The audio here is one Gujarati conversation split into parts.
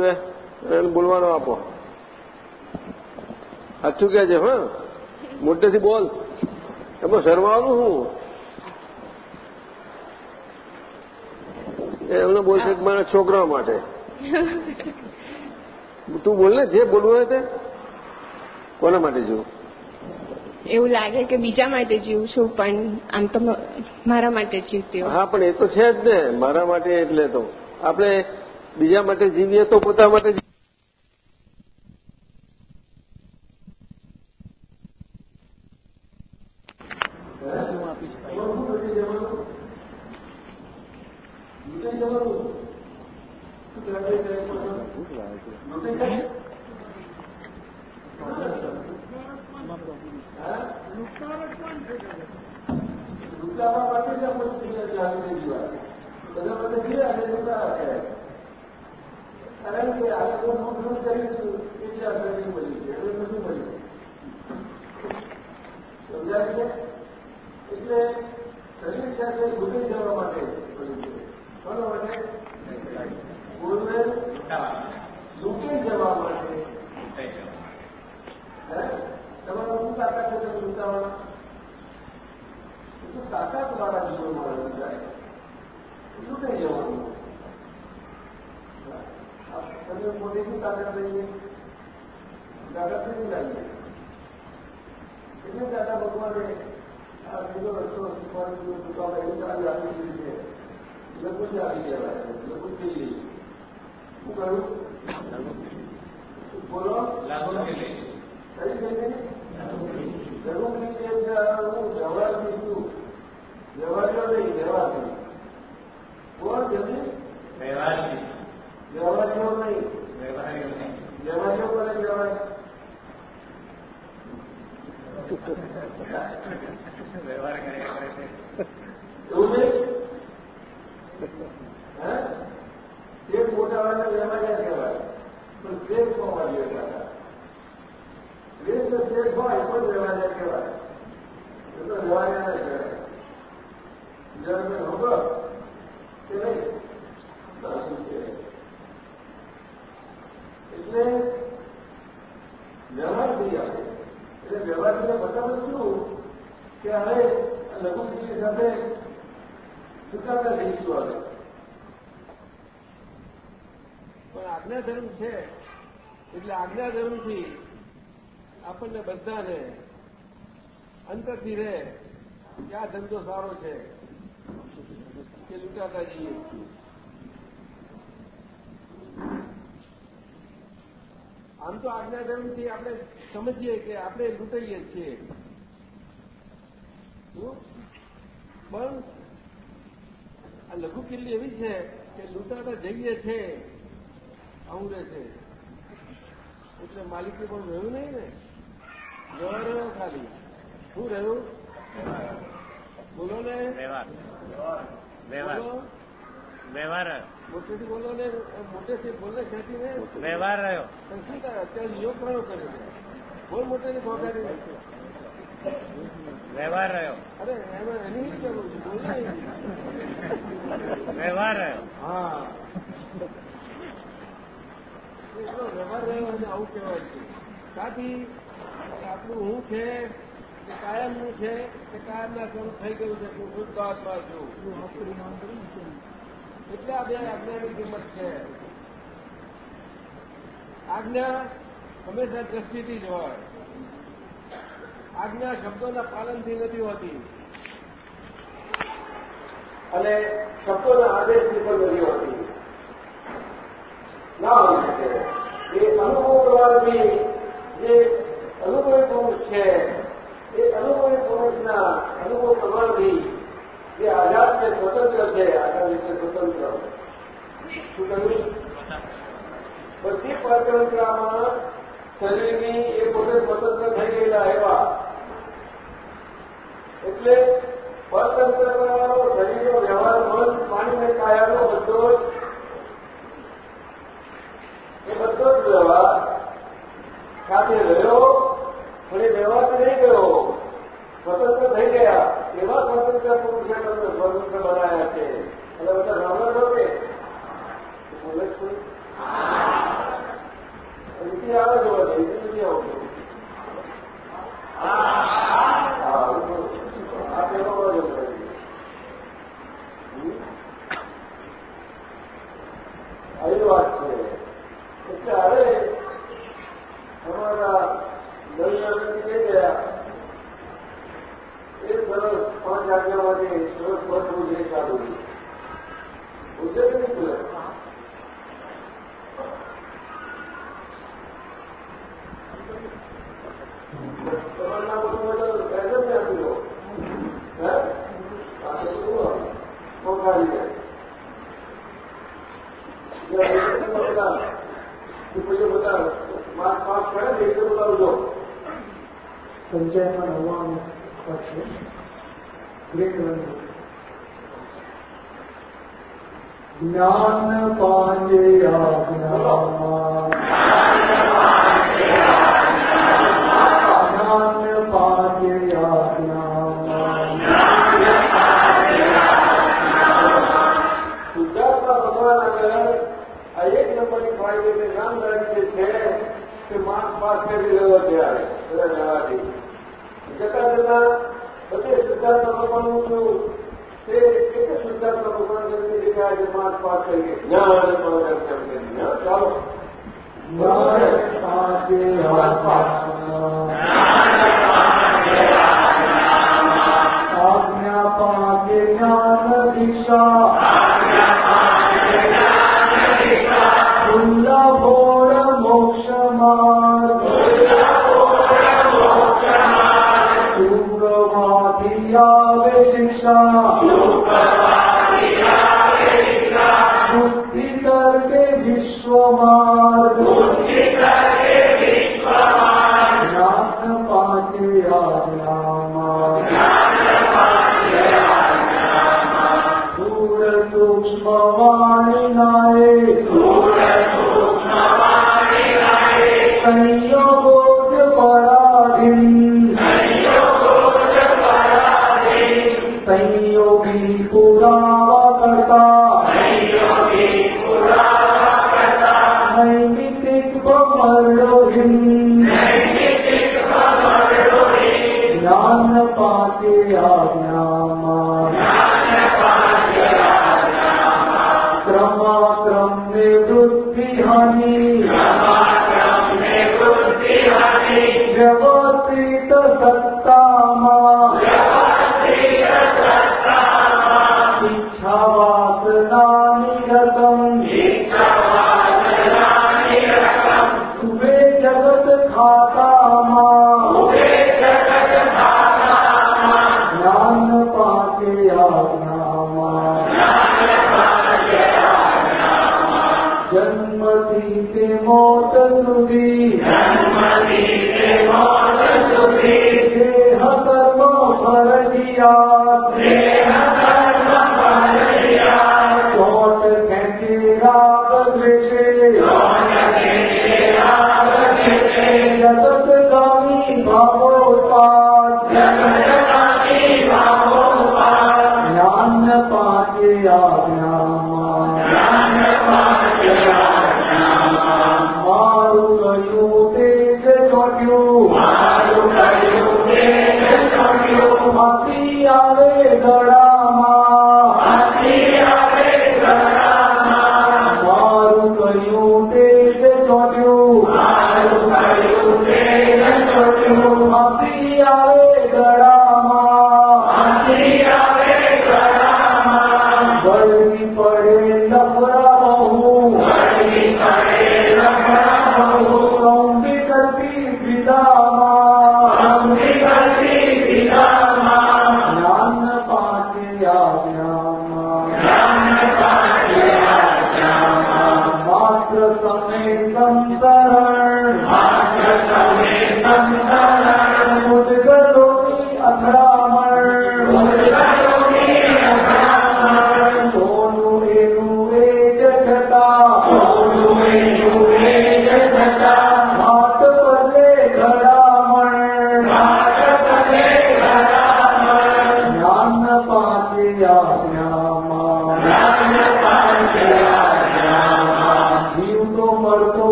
જીવે એને બોલવાનો આપો. સાચું કે છે હા? મોટેથી બોલ. એમાં શરમાવાનું હું. એમને બોલશે મારા છોકરા માટે. તું બોલ ને જે બોલવું હોય તે. કોના માટે જીવું? એવું લાગે કે બીજા માટે જીવું છું પણ આમ તો મારા માટે જીવતી હા પણ એ તો છે જ ને. મારા માટે એટલે તો. આપણે બીજા માટે જીવીએ તો પોતા માટે કારણ કે આ લોકો નોંધ કરી એટલે આ શરીર મળી છે એટલે બધું મળી સમજાય છે એટલે શરીર સાથે ભૂલી જવા માટે બધું છે કોના માટે પૂર્વે લૂંટી જવા માટે તમારો શું તાકાત છે તમે લૂંટાવાના વાળા જીવનમાં રહેવું જાય લૂંટાઈ જવાનું તમે શું તાકાત લઈએ તાકાત નથી લાવીએ એટલે દાદા ભગવાને આ બીજો રસ્તો શીખવાનું ચૂકવા એવી ચાલી આપી દીધી છે લઘુજ આવી કહેવાય લઘુજ થઈ ગઈ શું કહ્યું બોલો કઈ થઈ ગઈ જરૂરી જવાબ હું વ્યવહારથી છું નહીં. વ્યવહારથી. કોણ જલ્દી વ્યવહારથી વ્યવહારીઓ નહીં. વ્યવહારીઓ નહીં વ્યવહારીઓ કોને કહેવાય વ્યવહાર કરે એવું નહીં? મોટા વાળા વ્યવહારિયા કહેવાય. પણ શ્રેષ્ઠ હોવા જોઈએ શ્રેષ્ઠ શ્રેષ્ઠ હોય તો જ વ્યવહારિયા કહેવાય. એ તો વ્યવહારિયા ના કહેવાય. તમે હોગો કે નહીં સાચું છે એટલે વ્યવહાર થઈ આપણે એટલે વ્યવહારને બતાવું શું કે હવે લઘુમતી સાથે ચુકાતા જઈશું હવે પણ આજ્ઞા ધર્મ છે. એટલે આજ્ઞા ધર્મથી આપણને બધાને અંતરથી રહે. કે આ ધંધો સારો છે? કે લૂંટાતા જઈએ. આમ તો આજ્ઞા ધર્મથી આપણે સમજીએ કે આપણે લૂંટાઈએ છીએ. પણ આ લઘુ કિલ્લી એવી છે કે લૂંટાતા જઈએ છે, આવું રહે છે. એટલે માલિકી પણ રહ્યું નહીં ને? રહ્યો ખાલી. શું રહ્યું? બોલો ને. વ્યવહાર. વ્યવહાર. વ્યવહાર. મોટેથી બોલો ને મોટેથી બોલે ને. વ્યવહાર રહ્યો. શું કરે અત્યારે યોગ ઘણો કરે છે? બોલ મોટેથી ભોગાડી વ્યવહાર રહ્યો. અરે એમાં એની છે? બોલ. વ્યવહાર રહ્યો. હા. એટલો વ્યવહાર રહ્યો અને આવું કહેવાય છે. કાથી આપણું હું છે કે કાયમનું છે કે કાયમના સ્વરૂપ થઈ ગયું છે હું શુદ્ધ આત્મા છું. એટલે આ બે આજ્ઞાની કિંમત છે. આજ્ઞા હંમેશા દ્રષ્ટિથી જ હોય. આજ્ઞા શબ્દોના પાલનથી નથી હોતી. અને શબ્દોના આદેશથી પણ નથી હોતી. ના હોઈ શકે. એ અનુભવ કરવાથી જે અનુભવ છે એ અનુભવી સમજના, અનુભવ સમાનથી જે આઝાદ છે, સ્વતંત્ર છે, આઝાદ એટલે સ્વતંત્ર. શું કહ્યું? બધી પરતંત્રમાં શરીરની એ પોતે સ્વતંત્ર થઈ ગયેલા એવા. એટલે પરતંત્રનો શરીરનો વ્યવહાર મન પાણીને કાયાનો બધો એ બધો જ વ્યવહાર સાથે રહ્યો. પણ એ વ્યવહાર નહીં ગયો સ્વતંત્ર થઈ ગયા. એવા સ્વતંત્ર પુરુષે તમને સ્વતંત્ર બનાવ્યા છે. એટલે બધા રાવણ છો. બોલે આવે જોવા છે નીતિ આવતું હા આ પેલો બધો આવી વાત છે એટલે હવે અમારા નવી કહી ગયા એ સરસ પાંચ આજ્ઞામાંથી સરસ વર્ષનું જે ચાલુ ઉદ્દેશ નહીં ખુલે તમારું નામ ઓછું પહેલે જ આપી દો હે આ તો શું પહોંચાડી જાય બધા પછી બધા માર્ક પાસ કરે ને એ તો બતાવજો પંચાયતમાં નવ્વાણું પદ છે ગ્રેટ વન જ્ઞાન પાંજે આજ્ઞામાં જ્ઞાન આ એક નંબરની જવાથી જતા જતા બધે શુદ્ધાત્મા ભગવાનનું છું તે એક શુદ્ધાત્મા ભગવાન તરીકે દેખાય છે માર્ક પાસ કરી ગયા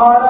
قال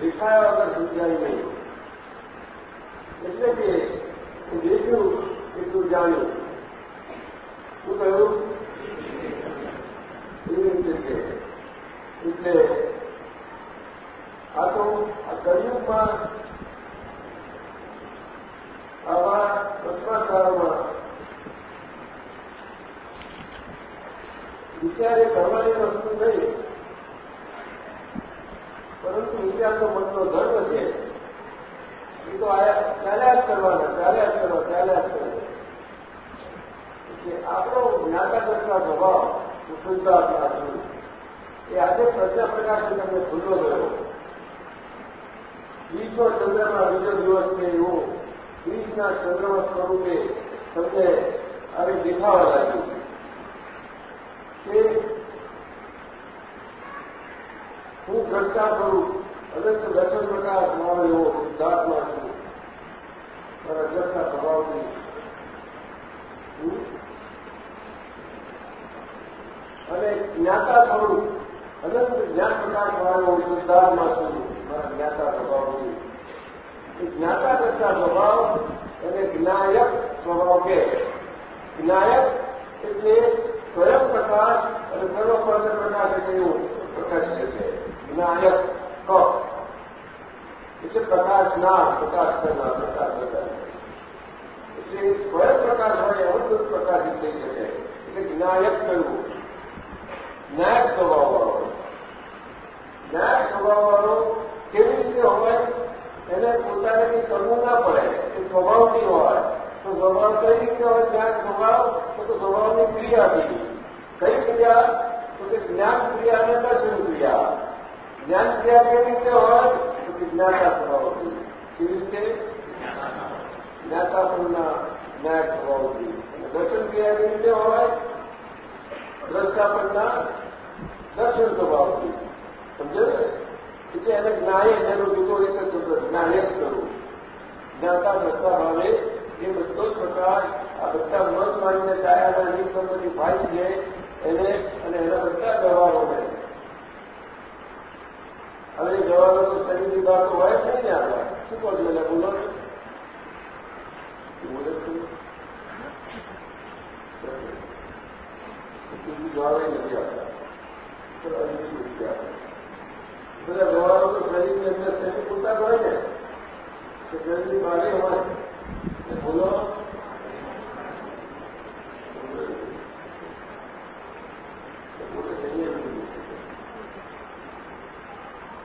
દેખાયા વગર સમજાય નહીં. એટલે કે હું દેખ્યું એટલું જાણ્યું. શું કહ્યું? એવી રીતે છે. એટલે આ તો આ કલયુગમાં આવા ભ્રષ્ટાચારોમાં વિચારે કરવાની વસ્તુ નહીં પરંતુ વિચારનો મનનો ધર્મ છે. એ તો ચાલ્યા જ કરવાના, ચાલ્યા જ કરવા, ચાલ્યા જ કરવા. કે આપણો જ્ઞાતાગતના સ્વભાવ, શુદ્ધતા આપણા. એ આજે પ્રજા પ્રકાશ તમને ખુલ્લો ગયો બીજો ચંદ્રમાં બીજો દિવસ છે એવું. વીસના ચંદ્રમા સ્વરૂપે તમને આવી દેખાવા લાગ્યું કે હું ચર્ચા કરું અનંત દર્શન પ્રકાશ મારો એવો સિદ્ધાર્થમાં છું. મારા જગના સ્વભાવથી. હું અને જ્ઞાતા સ્વરૂપ અનંત જ્ઞાન પ્રકાશ વાળો સિદ્ધાર્થમાં છું. મારા જ્ઞાતા સ્વભાવથી. એ જ્ઞાતા કરતા સ્વભાવ અને જ્ઞાયક સ્વભાવ કે જ્ઞાયક એટલે સ્વયં પ્રકાશ અને સર્વપર્દ પ્રકાશ એટલે એવું પ્રકાશ છે. જ્ઞાયક ક એટલે પ્રકાશ ના પ્રકાશ કરનાર પ્રકાશ કરનાર એટલે સ્વયં પ્રકાશ હોય અવધૂત પ્રકાશિત થઈ શકે એટલે જ્ઞાયક કરવું ન્યાયક સ્વભાવ વાળો ન્યાયક સ્વભાવ વાળો કેવી રીતે હોય એને પોતાને કંઈ કરવું ના પડે એ સ્વભાવથી હોય તો સ્વભાવ કઈ રીતે હોય જ્ઞાન સ્વભાવ તો તો સ્વભાવની ક્રિયાથી કઈ ક્રિયા તો કે જ્ઞાન ક્રિયા અને દર્શન ક્રિયા جانکٹ ہوئے جاتا سبھی یہاں جائک سبھی درشن کرتے ہوئے درداپن سب جائے نکلو ایک جائے جاتا دستا بھا یہ من مانگی بھائی ہے بتا હવે જવાનો શરીરની વાત હોય જ નહીં આપણે શું કહો છો એટલે બોલો બોલે જવાબ નથી આપતા બધા જવાનો તો શરીરની અંદર શરીર પૂરતા હોય ને? તો શરીરની બહાર હોય. એ બોલો. બોલે શરીર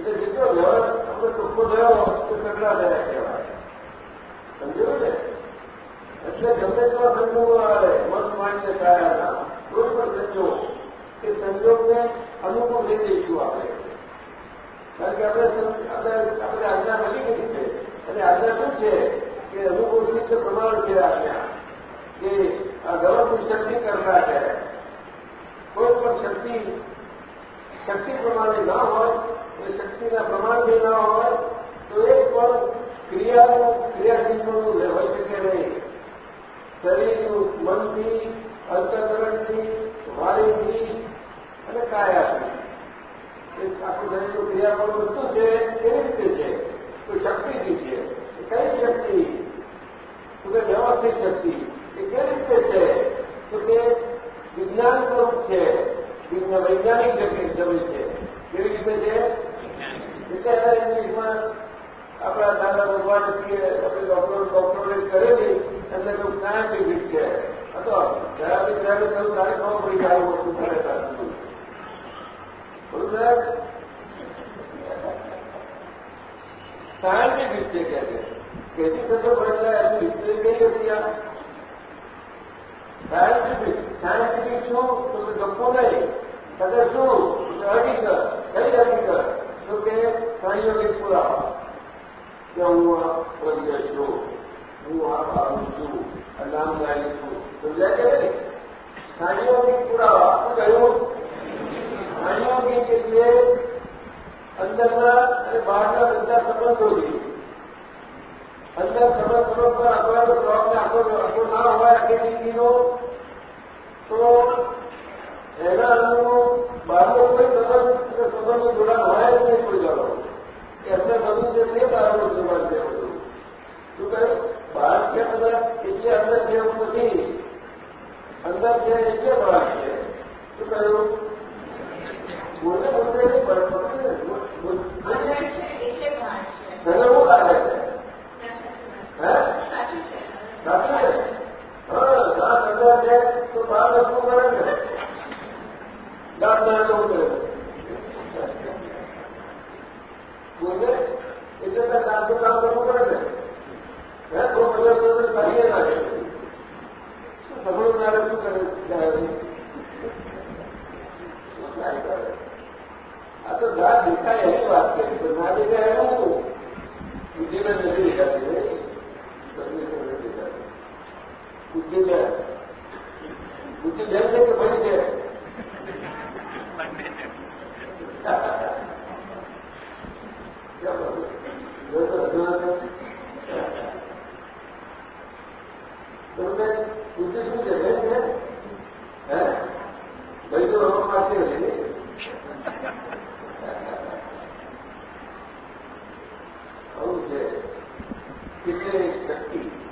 એટલે જેટલો વ્યવહાર આપણે ટૂંકો થયો તે સગડા થયા કહેવાય સમજ્યું ને એટલે ગમે તેવા સંજોગો આવે મન માનીને સારા ના કોઈ પણ સંજોગ એ સંજોગને અનુકૂળ લઈ દઈશું આપણે કારણ કે આપણે આપણે આજ્ઞા મળી ગઈ છે અને આજ્ઞા શું છે કે અનુકૂળ રીતે પ્રમાણ છે આજ્ઞા કે આ ગવર્મેન્ટ શક્તિ કરતા છે કોઈ પણ શક્તિ શક્તિ પ્રમાણે ના હોય એ શક્તિના પ્રમાણથી ના હોય, તો એક પણ ક્રિયાનું ક્રિયાશીલનું હોય શકે નહીં. શરીરનું મનથી, અંતકરણથી, વાણીથી અને કાયાથી. આખું શરીરનું ક્રિયાપણ બધું છે કેવી રીતે છે. તો શક્તિથી છે? કઈ શક્તિ? તો કે વ્યવસ્થિત શક્તિ. એ કેવી રીતે છે? તો કે વિજ્ઞાન સ્વરૂપ છે. વૈજ્ઞાનિક જમીન છે. કેવી રીતે છે? એટલે ઇંગ્લિશમાં આપણા દાદા ભગવાન છીએ આપણે ડોક્ટર ડોક્ટરે કરેલી એમને તો સાયન્ટિફિક છે અથવા જયારે ત્યારે થયું તારે ન પડી જાય વસ્તુ કરે બધું સાહેબ સાયન્ટિફિક છે કે કેથી થતો પડેલા એની હિસ્ટ્રી કઈ હતી આ સાયન્ટિફિક સાયન્ટિફિક શું? તો કે ગપ્પો નહીં કદાચ શું? હકીકત. કઈ હકીકત તો કે સંયોગિક પુરાવા કે હું આ પ્રજ્ઞ છું હું આ ભાવું છું આ નામદારી છું સમજાય કે નહીં સંયોગિક પુરાવા શું કહ્યું સંયોગિક એટલે અંદરના અને બહારના બધા સંબંધોથી અંદર સંબંધ સંબંધ પર આપણો બ્લોકને આખો આખો ના હોય આખી જિંદગીનો તો એના અનુભવ બારમો કોઈ સંબંધ સંબંધનું જોડાણ હોય જ નહીં કોઈ જવાનો કે અંદર બધું છે તે બહારનું જોડાણ છે બધું. શું કહે? બહાર છે અંદર એટલે અંદર છે એવું નથી. અંદર છે એટલે બહાર છે. શું કહ્યું બોલે બોલતે નહીં તને શું લાગે છે? હે? સાચું છે. હા સાત હજાર છે તો બાર વસ્તુ કરે ને દાંત દાંત એવું કરે બોલે એટલે ત્યાં દાંતો કામ કરવું પડે ને હે તો બધા તો કરીએ ના છે શું સફળ ના શું કરે આ તો દાંત દેખાય એની વાત કરી તો ના દેખાય એનું બુદ્ધિને નથી દેખાતી બુદ્ધિ છે બુદ્ધિ જેમ છે કે ભણી છે બુદ્ધિ શું છે બેન છે હે ભાઈ તો રમવા માટે નથી આવું છે કેટલી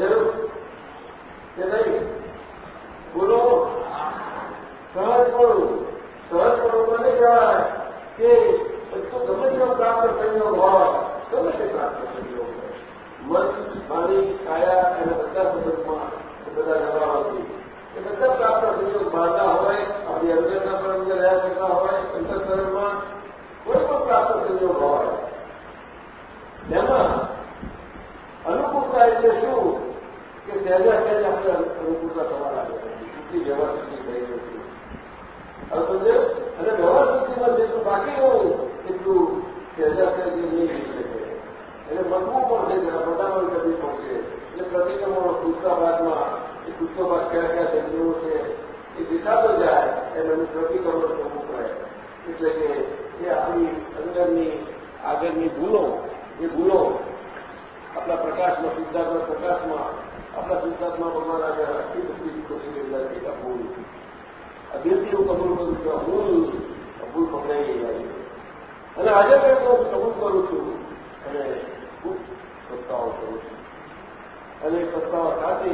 હવે સમજાયું કે નહીં બોલો સહજપણું સહજપણું મને કહેવાય કે બધું ગમે તેવો પ્રાપ્ત સંયોગ હોય ગમે તે પ્રાપ્ત સંયોગ હોય મન વાણી કાયા અને બધા સંબંધમાં બધા વ્યવહારોથી એ બધા પ્રાપ્ત સંયોગ બહારના હોય આપણી અંદરના પણ અંદર રહ્યા કરતા હોય અંતરકરણમાં કોઈ પણ પ્રાપ્ત સંયોગ હોય એમાં અનુકૂળતા એટલે શું કે સહેજા સહેજ આપણે અનુકૂળતા થવા લાગે એટલી વ્યવહાર થઈ ગઈ અને વ્યવહાર જેટલું બાકી હોય, એટલું સહેજા સહેજ નહીં છે એટલે મજબૂત પણ પડશે જરા બધામાં કરવી પડશે એટલે પ્રતિક્રમણો ટૂંકા ભાગમાં, એ ટૂંકો ભાગ કયા કયા જગ્યાઓ છે, એ દેખાતો જાય, એમ એનું પ્રતિક્રમણ કરવું પડે એટલે કે એ આપણી અંદરની આગળની ભૂલો એ ભૂલો આપણા પ્રકાશમાં સિદ્ધાર્થના પ્રકાશમાં આપણા ગુજરાતમાં તમારા આગળ આટલી બધી ખુશી રહેલા છે ભૂલ આ હું કબૂલ કરું છું, આ ભૂલ પકડાઈ ગઈ આવી અને આજે મેં હું કબૂલ કરું છું અને ખૂબ સત્તાઓ કરું છું. અને સત્તાઓ સાથે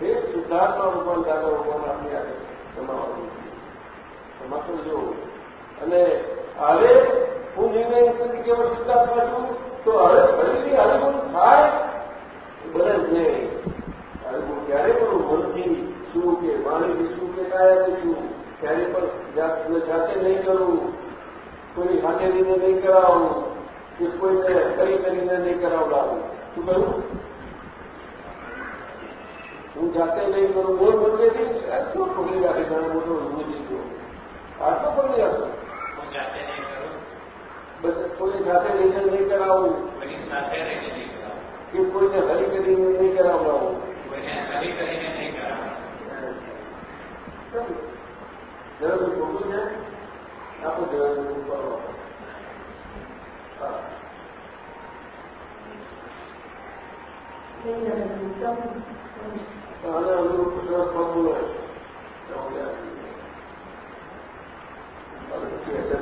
એ શુદ્ધાત્મા ભગવાન દાદા ભગવાન આપણી આગળ જમાવાનું છે માત્ર જો અને હવે હું નિર્ણય સુધી કેવળ શુદ્ધાત્મા છું, તો હવે ફરીથી હરિગુણ થાય બને જ નહીં હરિગુણ ક્યારે પણ મનથી શું કે વાણીથી શું કે કાયાથી શું ક્યારે પણ જાતે નહીં કરવું કોઈની હાથેરીને નહીં કરાવવું કે કોઈને કરી કરીને નહીં કરાવડાવું શું કહ્યું હું જાતે નહીં કરું બોલ બંનેથી શું પકડી રાખે ઘણો મોટો રૂજી ગયો આટલો પકડી રાખો હું જાતે નહીં કરું કોઈ સાથે રહીને નહીં કરાવવું કોઈની સાથે રહીને નહીં કરાવું કે કોઈને હરી કરીને નહીં કરાવડાવવું કોઈને હરી કરીને નહીં કરાવું જરા બધું ખોટું છે આપણે જરા બધું કરો હા આને અનુરૂપ સરસ પગ બોલે પછી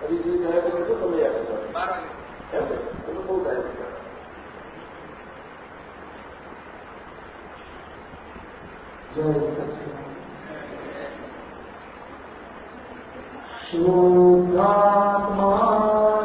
છીએ આપણે આપણે શું તમે યાદ કરો એમ ને? એ તો બહુ ટાઈમ કરે જય. શુદ્ધાત્મા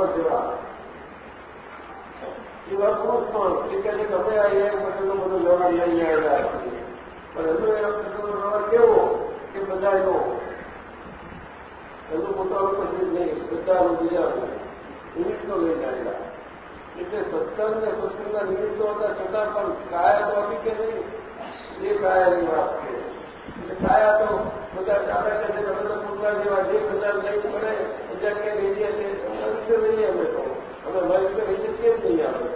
સામર્થ્યવા એવા પણ એ કહે આ એક પ્રકારનો બધો વ્યવહાર લઈને આવેલા પણ હજુ એ પ્રકારનો વ્યવહાર કેવો? કે બધાનો હજુ પોતાનું પછી નહીં. બધાનું બીજા નિમિત્તો લઈને આવેલા એટલે સત્સંગ ને સત્સંગના નિમિત્તો હતા છતાં પણ કાયા તો હતી કે નહીં? એ કાયાની વાત છે. એટલે કાયા તો બધા ચાલે છે તમે તો પૂરના જેવા જે બધા લઈ પડે બધા ક્યાંય રહીએ છીએ અમારી રીતે રહીએ તો. અમે અમારી રીતે રહીએ કેમ નહીં આવે?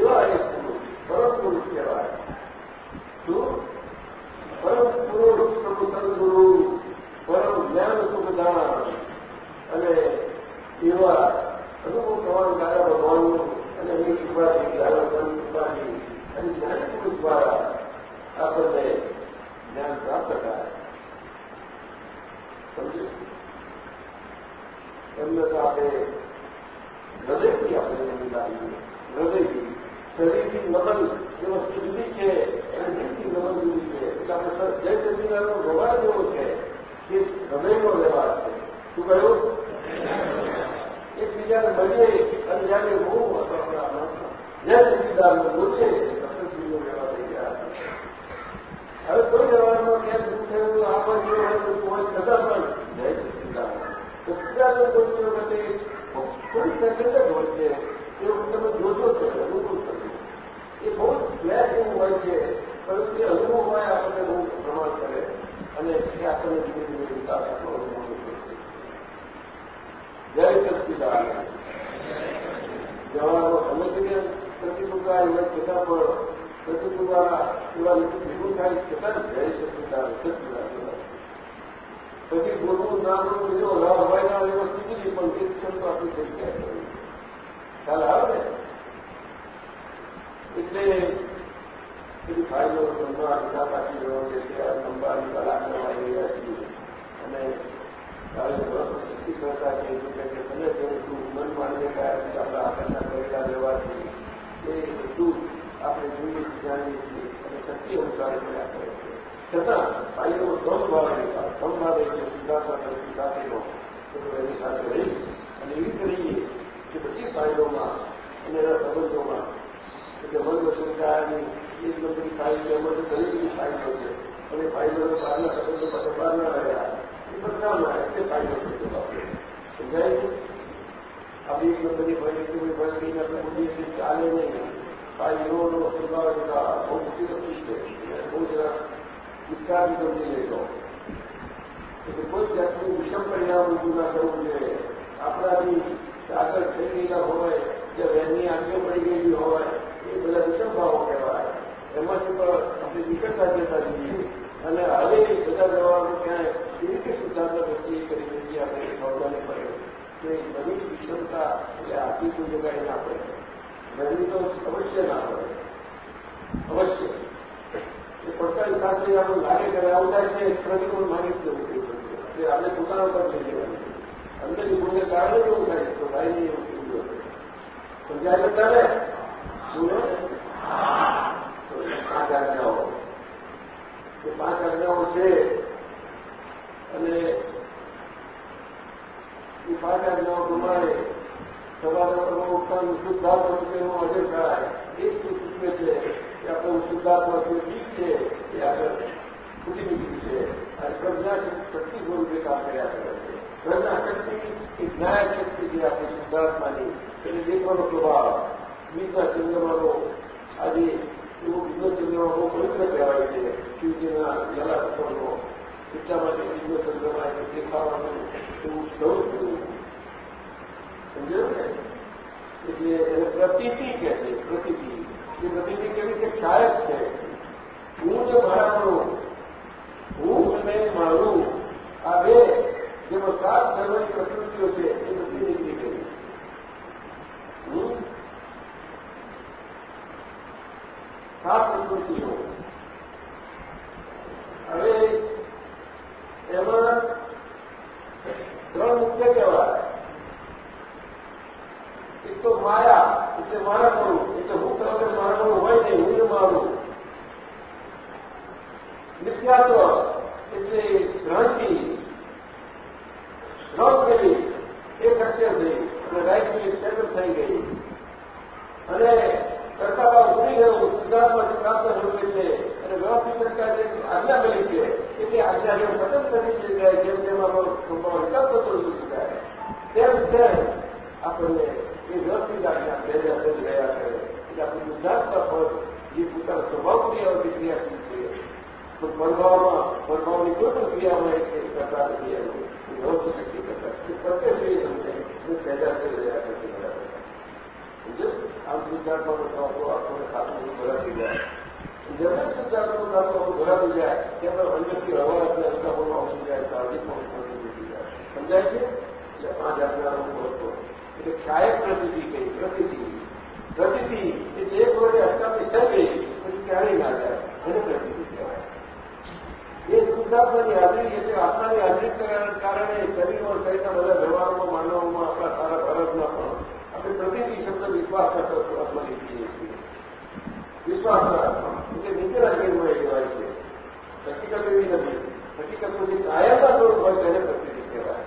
એવા એક પુરુષ પરમ પુરુષ કહેવાય. શું? પરમ પુરુષ પ્રભુ સદગુરુ પરમ જ્ઞાન સુખદાન અને એવા અનુભવ થવાનું દાદા ભગવાનનું અને એની કૃપાથી ભગવાનની કૃપાથી, અને જ્ઞાન પુરુષ દ્વારા આપણને જ્ઞાન પ્રાપ્ત થાય. સમજે એમને તો આપણે હૃદયથી આપણે એની લાવીએ હૃદયથી શરીરથી નમન એવો શુદ્ધિ છે અને દિલથી નમન જુદી છે એટલે આપણે જય સચિદાનનો વ્યવહાર એવો છે કે હૃદયનો વ્યવહાર છે શું કહ્યું એકબીજાને મળીએ અને જ્યારે બહુ હતો આપણા મનમાં જય સચિદાનને બોલીએ સત્સંગનો વ્યવહાર થઈ ગયા હવે કોઈ વ્યવહારમાં ક્યાં દુઃખ થયું આપણ જેવું હોય તો હોય છતાં પણ જય સચિદાન સત્યાગ્રહ બોલતી વખતે થોડી સેકન્ડ જ હોય છે. એવું તમે જોજો છો અનુભવ થશે એ બહુ જ ફ્લેશ એવું હોય છે, પરંતુ એ અનુભવ હોય આપણને બહુ ભ્રમણ કરે અને એ આપણને ધીમે ધીમે વિકાસ આપણો અનુભવ જય સચિદાન જવાનો અમે તેને પ્રતિકૂળતા એમને છતાં પણ પ્રતિકૂળતા એવા લોકો ભેગું થાય છતાં જય સચિદાન સચિદાન પછી ગોતવું ના બીજો લાભ હોય ના એવો સીધી પણ એક ક્ષમતા આપણી થઈ જાય. ખ્યાલ આવે ને? એટલે બધી ફાયદો ધંધા હિસાબ રાખી રહ્યો છે કે આ નંબર કલાક આવી રહ્યા છીએ અને શક્તિ કરતા છે કે ભલે છે તું મન માનીને કયા આપણા આગળના કરેલા વ્યવહારથી. એ બધું આપણે જોઈએ, જાણીએ છીએ અને શક્તિ અનુસાર કર્યા કરે છે. છતાં ભાઈઓ સમભાવે સમભાવે જે સુધારતા સાથેનો એની સાથે રહી. અને એવી કરીએ કે બધી ફાઇલોમાં અને એના સંબંધોમાં એટલે મન વસુલતાની એક બધી ફાઇલ છે ઘણી બધી ફાઇલો છે. અને ફાઇલો બહારના સંબંધો માટે બહાર ના રહ્યા. એ બદનામના એટલે ફાઇલો છે સમજાય છે? આવી એક એટલી બધી કરીને આપણે બોલીએ છીએ ચાલે નહીં. ફાઇલોનો સંભાવ બહુ મોટી વસ્તુ છે. બહુ જરા વિસ્તારથી સમજી લેજો એટલે કોઈ જાતનું વિષમ પરિણામ ઊભું ના કરવું જોઈએ આપણાથી આગળ થઈ ગયેલા હોય કે વહેનની આંખો પડી ગયેલી હોય એ બધા વિષમ ભાવો કહેવાય એમાંથી પણ આપણે નીકળતા જતા જઈએ અને હવે બધા જવાનું ક્યાંય એવી રીતે સુધારતા દ્રષ્ટિએ કરી દઈએ આપણે સમજવાની પડે કે નવી વિષમતા એટલે આથી કોઈ જગ્યાએ ના પડે વહેલી તો અવશ્ય ના પડે અવશ્ય એ પડતા સાથે આપણે લાગે કે આવતા છે, પ્રતિકૂળ માની જવું એટલે આપણે પોતાના ઉપર લઈ લેવાનું અંદરની ગુણને કારણે એવું થાય તો ભાઈ એવું થયું સમજાય બધાને શું પાંચ આજ્ઞાઓ. તો પાંચ આજ્ઞાઓ છે. અને એ પાંચ આજ્ઞાઓ પ્રમાણે સવારે ઉઠવાનું શુદ્ધાત્મા રૂપેનું અજર થાય. એ સૂચવે છે કે આપણે શુદ્ધાત્મા જે બીજ છે. એ આગળ ફૂટી નીકળી છે અને પ્રજ્ઞા શક્તિ સ્વરૂપે કામ કર્યા કરે છે પ્રજ્ઞા શક્તિ એ જ્ઞાન શક્તિ જે આપણી શુદ્ધાત્માની એને દેખવાનો પ્રભાવ બીજના ચંદ્રમાનો આજે એવો બીજો ચંદ્રમા બહુ પવિત્ર કહેવાય છે શિવજીના લલા પુત્રનો એટલા માટે બીજો ચંદ્રમા એને દેખાવાનું એવું સ્વરૂપ સમજાયું ને એટલે એને પ્રતિતિ કહે છે પ્રતિતિ એ પ્રતિતિ કેવી છે ખ્યાલ છે હું ને મારાનું હું અને મારું આ બે જેમાં સાત ધર્મની પ્રકૃતિઓ છે, એ બધી નીકળી ગઈ સાત પ્રકૃતિઓ. હવે એમાં ત્રણ મુખ્ય કહેવાય. એક તો માયા, એટલે મારા કરું એટલે હું તમને મારવાનું હોય નહીં, હું મારું. મિથ્યાત્વ એટલે ભ્રાંતિ રસ કરી એક અક્ષર થઈ અને રાઈટની સેટલ થઈ ગઈ અને કરતા ઉડી ગયું સિદ્ધાર્થમાં પ્રાપ્ત સ્વરૂપે છે અને વ્યવસ્થિત સરકાર જે આજ્ઞા મળી છે એટલે આજ્ઞા જેમ પસંદ કરી જાય જેમ જેમ આપણો સંભાવ વિકાસ થતો જાય તેમ તેમ આપણને એ વ્યવસ્થિત આજ્ઞા ભેજા થઈ રહ્યા કરે એટલે આપણે સિદ્ધાર્થમાં ફળ જે પોતાના સ્વભાવની આવતી ક્રિયાશીલ છે તો પરભાવમાં પરભાવની કોઈ પણ ક્રિયામાં એક કરતા નથી એનું વ્યવસ્થિત શક્તિ કરતા પ્રત્યેક જોઈએ સમજે પેદા થઈ રહ્યા કરતી બરાબર આમ સિદ્ધાર્થમાં તો આપણને ખાતું ભરાતી જાય જેમને સિદ્ધાર્થનું ખાતું આપણું ભરાતું જાય તેમને અંદરથી હવા એટલે અંતરમાં આવતી જાય સાહજિકમાં ઉત્પત્તિ જાય સમજાય છે એટલે પાંચ આજ્ઞાનો મહત્વ એટલે ક્ષાયક પ્રતિથી કઈ પ્રતિથી પ્રતિથી એટલે એક વડે અષ્ટામી થઈ ગઈ પછી ક્યારેય ના જાય એને પ્રતિથી કહેવાય એ શુદ્ધાત્માની હાજરી એટલે આત્માની હાજરી કારણે શરીરમાં સહિતના બધા વ્યવહારોમાં, માનવોમાં, આપણા સારા ભારતમાં પણ આપણે પ્રતિનિધિ શબ્દ વિશ્વાસના તત્વમાં લીધીએ છીએ. વિશ્વાસના એટલે નીચેના એ કહેવાય છે. હકીકત એવી નથી. હકીકત પછી કાયમના સ્વરૂપ હોય તેને પ્રતિનિધિ કહેવાય.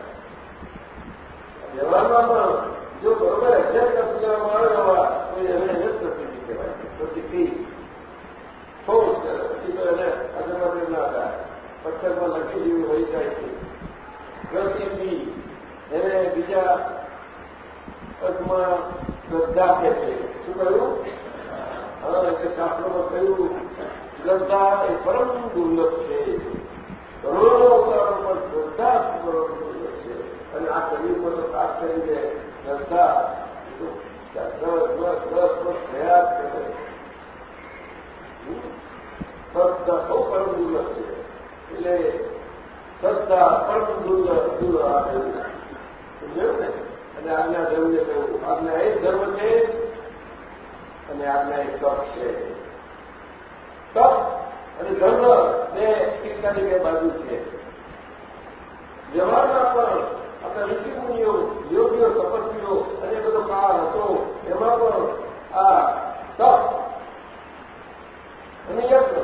વ્યવહારમાં પણ જો બરોબર અધ્યક્ષ કરવામાં આવે એવા, તો એને એને જ પ્રતિનિધિ કહેવાય છે. પ્રતિક્રિ ઠોસ પછી તો એને અજમાતે ના થાય. પથ્થરમાં લખી જેવું હોઈ જાય છે. પ્રતિથી એને બીજા અર્થમાં શ્રદ્ધા કહે છે. શું કહ્યું? હા, એટલે શાસ્ત્રોમાં કહ્યું, શ્રદ્ધા એ પરમ દુર્લભ છે. કરોડો અવતારો પર શ્રદ્ધા પરમ દુર્લભ છે. અને આ શરીરમાં તો ખાસ કરીને શ્રદ્ધા દસ દસ વર્ષ થયા જ કરે. શ્રદ્ધા બહુ પરમ દુર્લભ છે. એટલે શ્રદ્ધા પણ દૂર દૂર આવે સમજાયું ને? અને આજના ધર્મને કહ્યું. આજના એક ધર્મ છે અને આજના એક તપ છે. તપ અને ધર્મ બે સિક્કાની બે બાજુ છે. વ્યવહારમાં પણ આપણા ઋષિમુનિઓ યોગ્ય તપસ્વીઓ અને બધો કાળ હતો. એમાં પણ આ તપ અને યજ્ઞ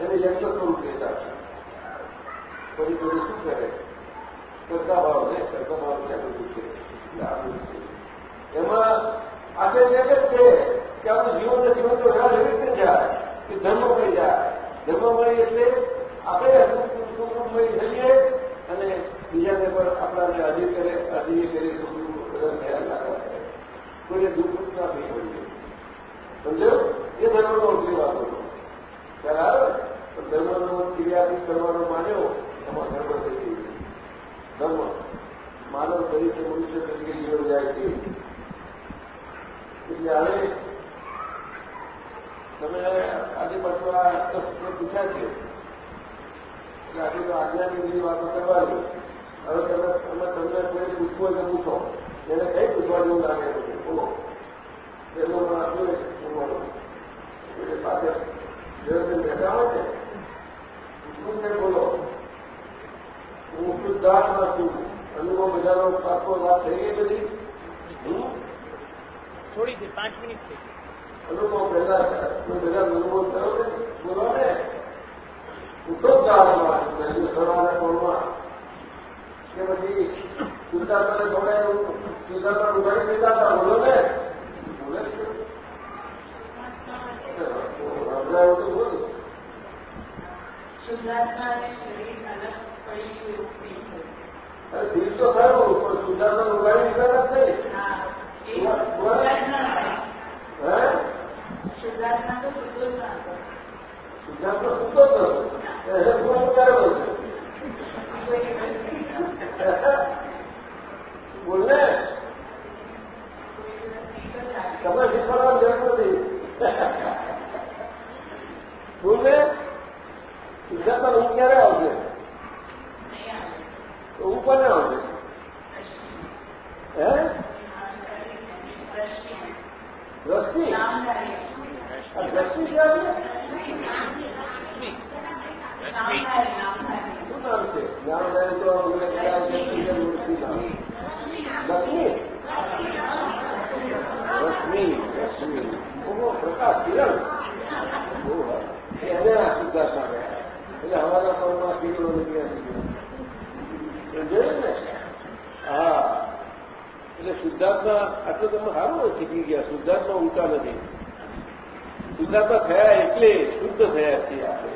એને યજ્ઞ સ્વરૂપ લેતા છે પછી થોડી શું કરે? શ્રદ્ધા ભાવ ને શ્રદ્ધા ભાવ ત્યાં બધું છે? આ બધું છે? એમાં આજે એક જ છે કે આપણું જીવન જીવન તો એવા એવી રીતે જાય, કે ધર્મ મળી જાય. ધર્મ મળી એટલે આપણે મળી થઈએ અને બીજાને પણ આપણાને અધિક કરે અધિક કરે સુખરૂપ બધા ધ્યાન રાખવા કરે. કોઈને દુઃખ ના થઈ પડીએ સમજો એ ધર્મનો ઉપયોગ આપણો. બરાબર? ધર્મનો ક્રિયાથી કરવાનો માન્યો એમાં ધર્મ થઈ ગઈ ધર્મ માનવ તરીકે મનુષ્ય તરીકે જીવન જાય છે એટલે હવે તમે આજે પાછું આ પૂછ્યા છે એટલે આજે તો આજ્ઞાની બધી વાતો કરવાની હવે તમે તમે તમને કોઈ પૂછવું હોય તો પૂછો એને કઈ પૂછવા જેવું લાગે છે બોલો એનો આપ્યું પૂછવાનું એટલે પાસે જે બેઠા હોય ને પૂછવું છે બોલો હું શુદ્ધાર્થમાં છું અનુભવ બધાનો પાકો વાત થઈ ગઈ બધી થોડી છે પાંચ મિનિટ થઈ અનુભવ પહેલા બધા અનુભવ થયો ને બોલો ને. ઉત્તોધારમાં સવારના કોણમાં. કે પછી સુધાર્થાને જોડે સુધાર્થા ઉભારી દેતા હતા બોલો ને. બોલે તો શુદ્ધાત્મા અને શરીર અલગ ફીલ તો ખરું પણ ઉભારી દીધા નથી નહીં. શુદ્ધાત્મા તો સુધો જ ના. સિદ્ધાંતો સૂતો જ નથી. એને તો ચાલે. તમે શીખવાડવાની જરૂર નથી. બોલને? સિદ્ધાંતમાં હું ક્યારે આવશે. કોને આવશે હે. આ દ્રષ્ટિ ક્યાં. શું નામ છે? જાય તો લક્ષ્મી? રશ્મિ રશ્મિ ઓહો, પ્રકાશ, કિરણ. ઓહો એને આ સિદ્ધાર્થમાં ગયા એટલે હવાના પરમાં કિરણો નીકળ્યા છે જોયું ને, હા, એટલે શુદ્ધાત્મા આટલું તમે સારું શીખી ગયા, શુદ્ધાત્મા ઊંચા નથી. શુદ્ધાત્મા થયા એટલે શુદ્ધ થયા છીએ આપણે.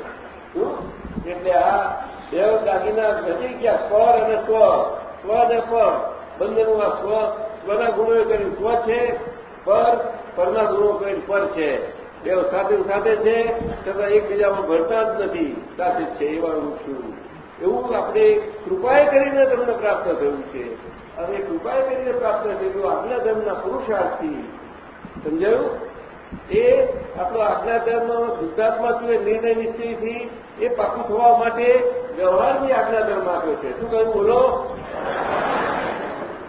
શું? એટલે આ બે દાગીના ઘટી ગયા, સ્વર અને સ્વ. સ્વ અને પર બંનેનું આ સ્વ, સ્વના ગુણોએ કર્યું. સ્વ છે, પર, પરના ગુણો કરીને પર છે. બે સાથે સાથે છે, છતાં એકબીજામાં ભરતા જ નથી. સાથે છે, એવા હું છું. એવું આપણે કૃપાએ કરીને તમને પ્રાપ્ત થયું છે. અને કૃપાએ કરીને પ્રાપ્ત થયેલું આજના ધર્મના પુરુષાર્થથી, સમજાયું? એ આપણો આજના ધર્મ શુદ્ધાત્મા એ નિર્ણય નિશ્ચયથી એ પાકું થવા માટે વ્યવહારની આજ્ઞાધર્મ આપ્યો છે. શું કહ્યું? બોલો.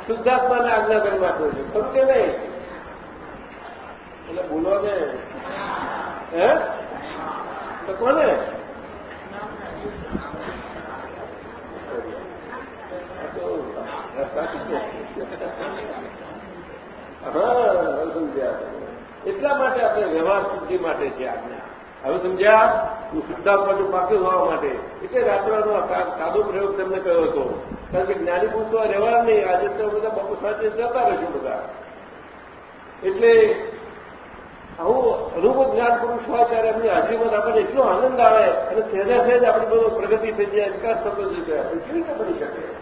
શુદ્ધાત્માને આજ્ઞાધર્મ આપ્યો છે. ખરું કે નહીં? એટલે બોલો ને. હે? તો કોને? હા સમજ્યા એટલા માટે આપણે વ્યવહાર શુદ્ધિ માટે છે આજ્ઞા. હવે સમજ્યા? હું શુદ્ધાત્માનું પાક્યું થવા માટે. એટલે રાત્રનો સાદો પ્રયોગ તમને કહ્યો હતો. કારણ કે જ્ઞાની પુરુષો રહેવા નહીં, આજે તો બધા બપોર સાથે જતા રહેશું બધા. એટલે આવું અનુભવ જ્ઞાન પુરુષ હોય ત્યારે એમની હાજરીમાં આપણને એટલો આનંદ આવે અને સહેજા સહેજ આપણી બધો પ્રગતિ થઈ જાય, વિકાસ થતો જશે આપણે કેવી રીતે બની શકે?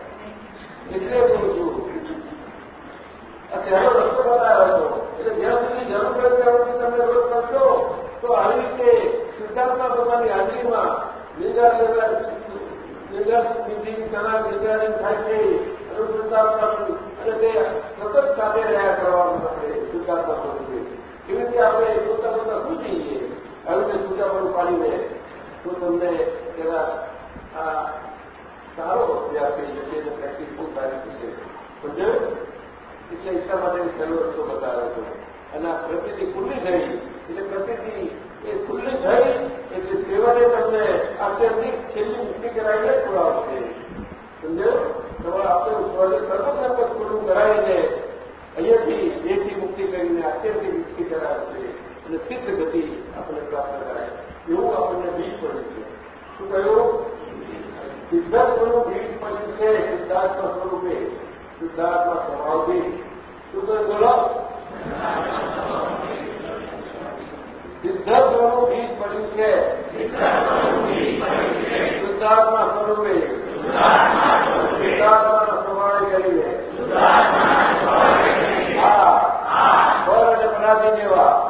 એટલે કહું છું અત્યારે રસ્તો બતાવ્યો હતો એટલે જ્યાં સુધી જરૂર તમે રોજ કરશો, તો આવી રીતે સિદ્ધાર્થમાં પોતાની હાજરીમાં નિર્ધારિત થાય છે. અને તે સતત સાથે રહ્યા કરવાનું આપણે સિદ્ધાર્થમાં સુધી એવી રીતે આપણે પોતા પોતા ખુશ થઈએ આવી રીતે સુધાપણ પાડીને તો તમને તેના સારો અભ્યાસ થઈ જશે અને પ્રેક્ટિસ બહુ સારી થશે સમજાયું એટલે એટલા માટે સહેલો રસ્તો બતાવ્યો હતો. અને આ પ્રતિથી ખુલ્લી થઈ, એટલે પ્રતિથી એ ખુલ્લી થઈ, એટલે સેવાને તમને આત્યંતિક છેલ્લી મુક્તિ કરાવીને પુરાવશે સમજો? તમારે આપણે સ્વર્ગ સર્વસર્વ ખુલ્લું કરાવીને અહીંયાથી દેહથી મુક્તિ કરીને આત્યંતિક મુક્તિ કરાવશે અને સિદ્ધ ગતિ આપણને પ્રાપ્ત કરાય. એવું આપણને બીજ પડ્યું છે. શું કહ્યું? સિદ્ધાર્થનું બીજ પડ્યું છે સિદ્ધાર્થ સ્વરૂપે. સિદ્ધાર્થના સ્વભાવથી શું બોલો? સિદ્ધાર્થનું ભીટ પડ્યું છે. સિદ્ધાર્થના સ્વરૂપે. શુદ્ધાત્માના સ્વભાવે કરીને હા. પર અને પરાધી જેવા.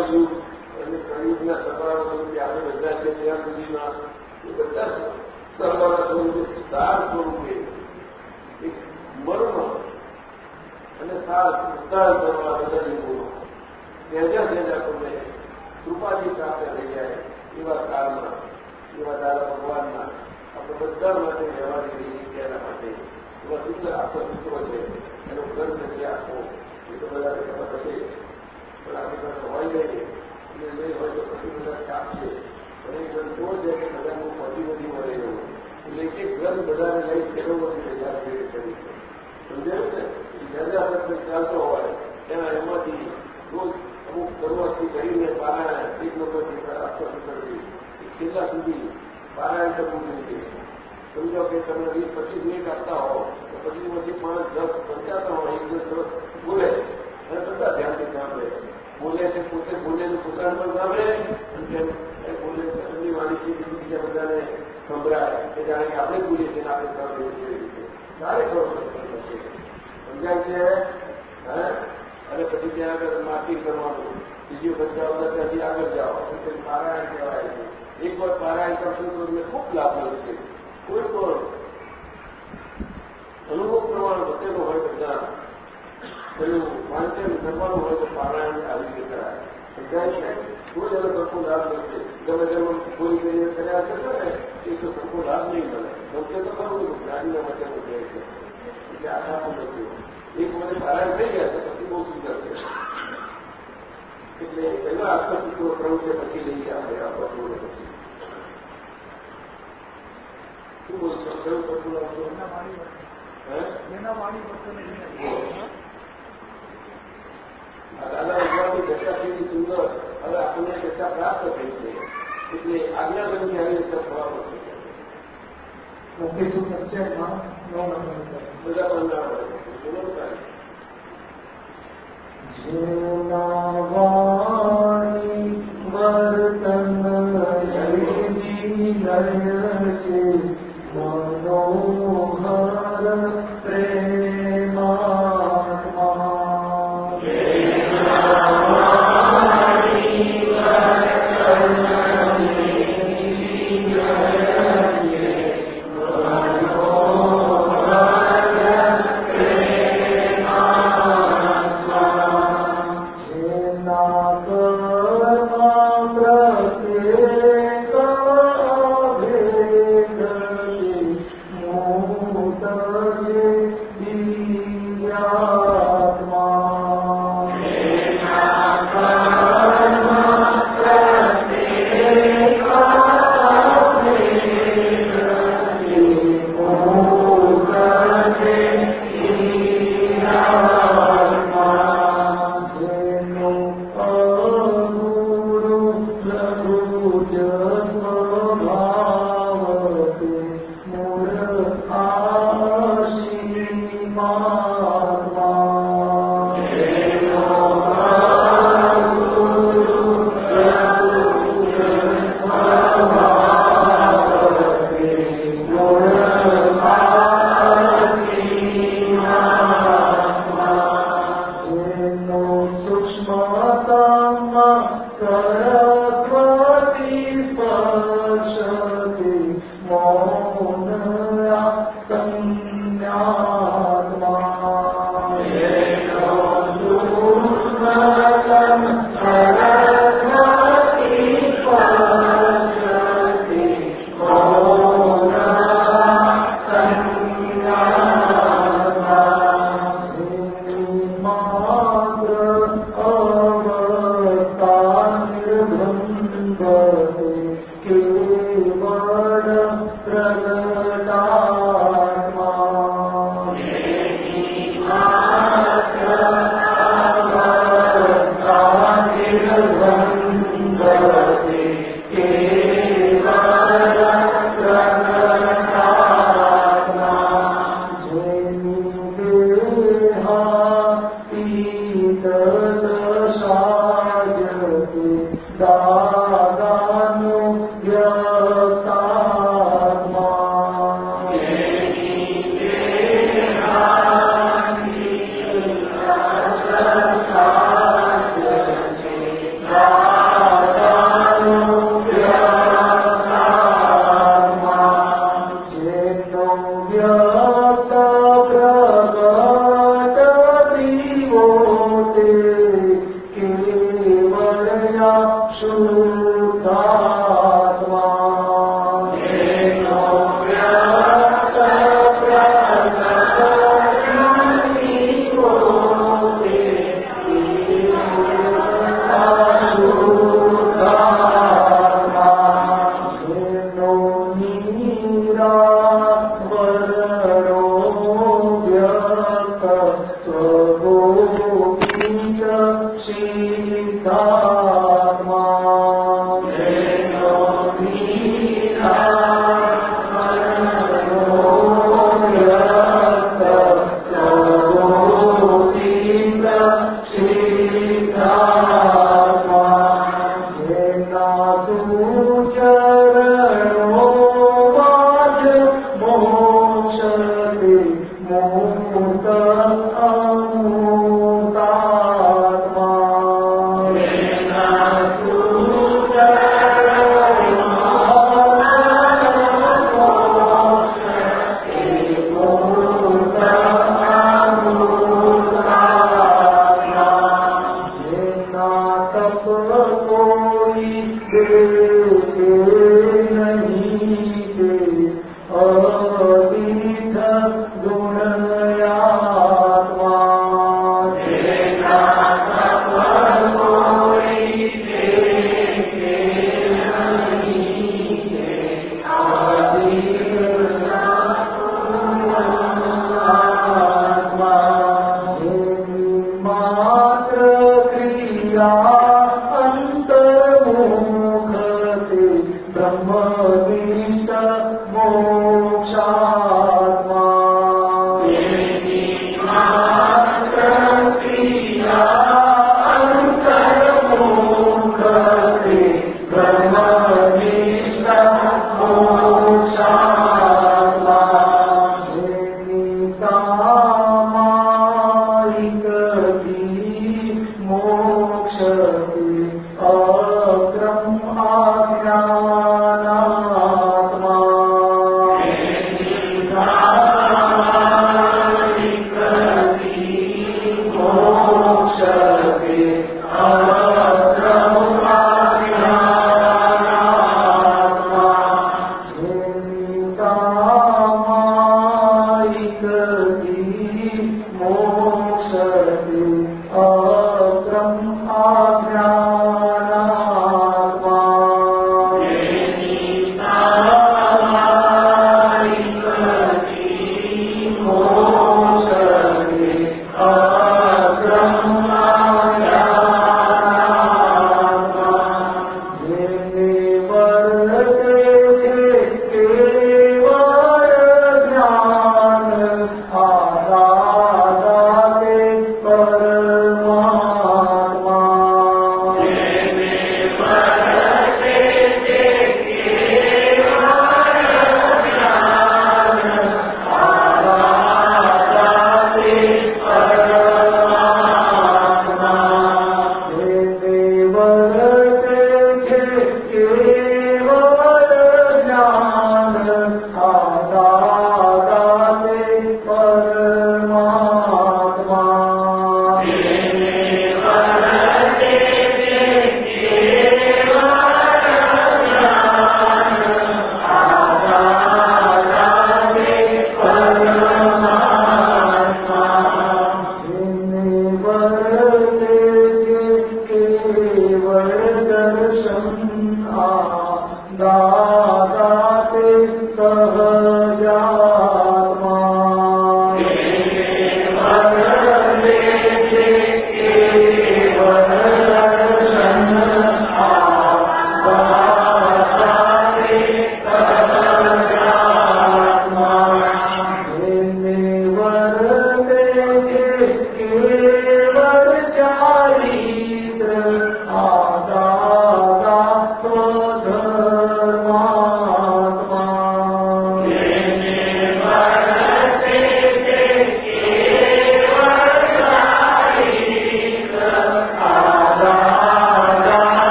દ્વાપરયુગ અને કળિયુગના સફળાઓ સ્વરૂપે આગળ વધ્યા છે ત્યાં સુધીમાં. એ બધા સર્વના સ્વરૂપે સાર સ્વરૂપે એક મર્મ અને સાર ઉત્તાર કરવા બધા લીધો. સહેજા સહેજા તમને કૃપાથી પ્રાપ્ત થઈ જાય એવા કાળમાં, એવા દાદા ભગવાનના આપણે બધા માટે વ્યવહારિક રીતે તેના માટે. એવા સૂત્ર આખો સૂત્રો છે, એનો ગ્રંથ નથી આખો એ તો બધા ખબર હશે. પણ આપણી પાસે હોય અને નહીં હોય તો પછી બધા કાપશે પણ એ ગ્રંથ છે કે બધાનું નથી મળે એવું એટલે એક એક ગ્રંથ બધાને લઈ ફેરવવાની રજા કરી સમજાયું ને જ્યારે આપણે ચાલતો હોય એના એમાંથી રોજ અમુક શરૂઆતથી કરીને પારાયણ એક નંબરથી આખો નીકળતી છેલ્લા સુધી પારાયણ કરવું જોઈએ સમજો કે તમે વીસ પચીસ મિનિટ આપતા હો તો પછી પછી પાંચ દસ પંચાતા હોય એક દિવસ દસ બોલે અને બધા ધ્યાનથી સાંભળે બોલે છે પોતે બોલેલું પોતાને પણ સાંભળે અને તેમ એ બોલે એમની વાણી છે બીજા બધાને સંભળાય કે જાણે કે આપણે બોલીએ છીએ આપણે સાંભળીએ છીએ રીતે સારે ખબર પડશે સમજાય છે હે અને પછી ત્યાં આગળ માર્કિંગ કરવાનું બીજી વખત જાઓ તો ત્યાંથી આગળ જાઓ પછી પારાયણ કહેવાય છે એક વાર પારાયણ કરશો તો તમને ખૂબ લાભ મળશે કોઈ પણ અનુભવ પ્રમાણ વધેલો હોય બધા પેલું વાંચન કરવાનું હોય તો પારાયણ આવી રીતે કરાય. સમજાય છે. કોઈ એનો સરખો લાભ મળશે ગમે તેમ કોઈ કરીને કર્યા કરશો ને એ તો સરખો લાભ નહીં મળે. ગમશે તો ખરું ગાડીના વચન કહે છે. એટલે આ કામ નથી. એક મને પારાયણ થઈ ગયા તો પછી બહુ સુંદર છે. એટલે પહેલા આત્મચિત્રો ક્રમ છે પછી લઈએ આપણે આપવા જોડે પછી. શું બોલશો? કયું પગલું આવશો દાદા ભગવાનની દશા કેવી સુંદર હવે આપણને દશા પ્રાપ્ત થઈ છે એટલે આજ્ઞા બની આવી દશા થવા પડશે ઓગણીસો પંચાયતમાં ના હોય બોલો તારી. જીવનાવાણી વર્તન છે મનોહર પ્રેમાત્મા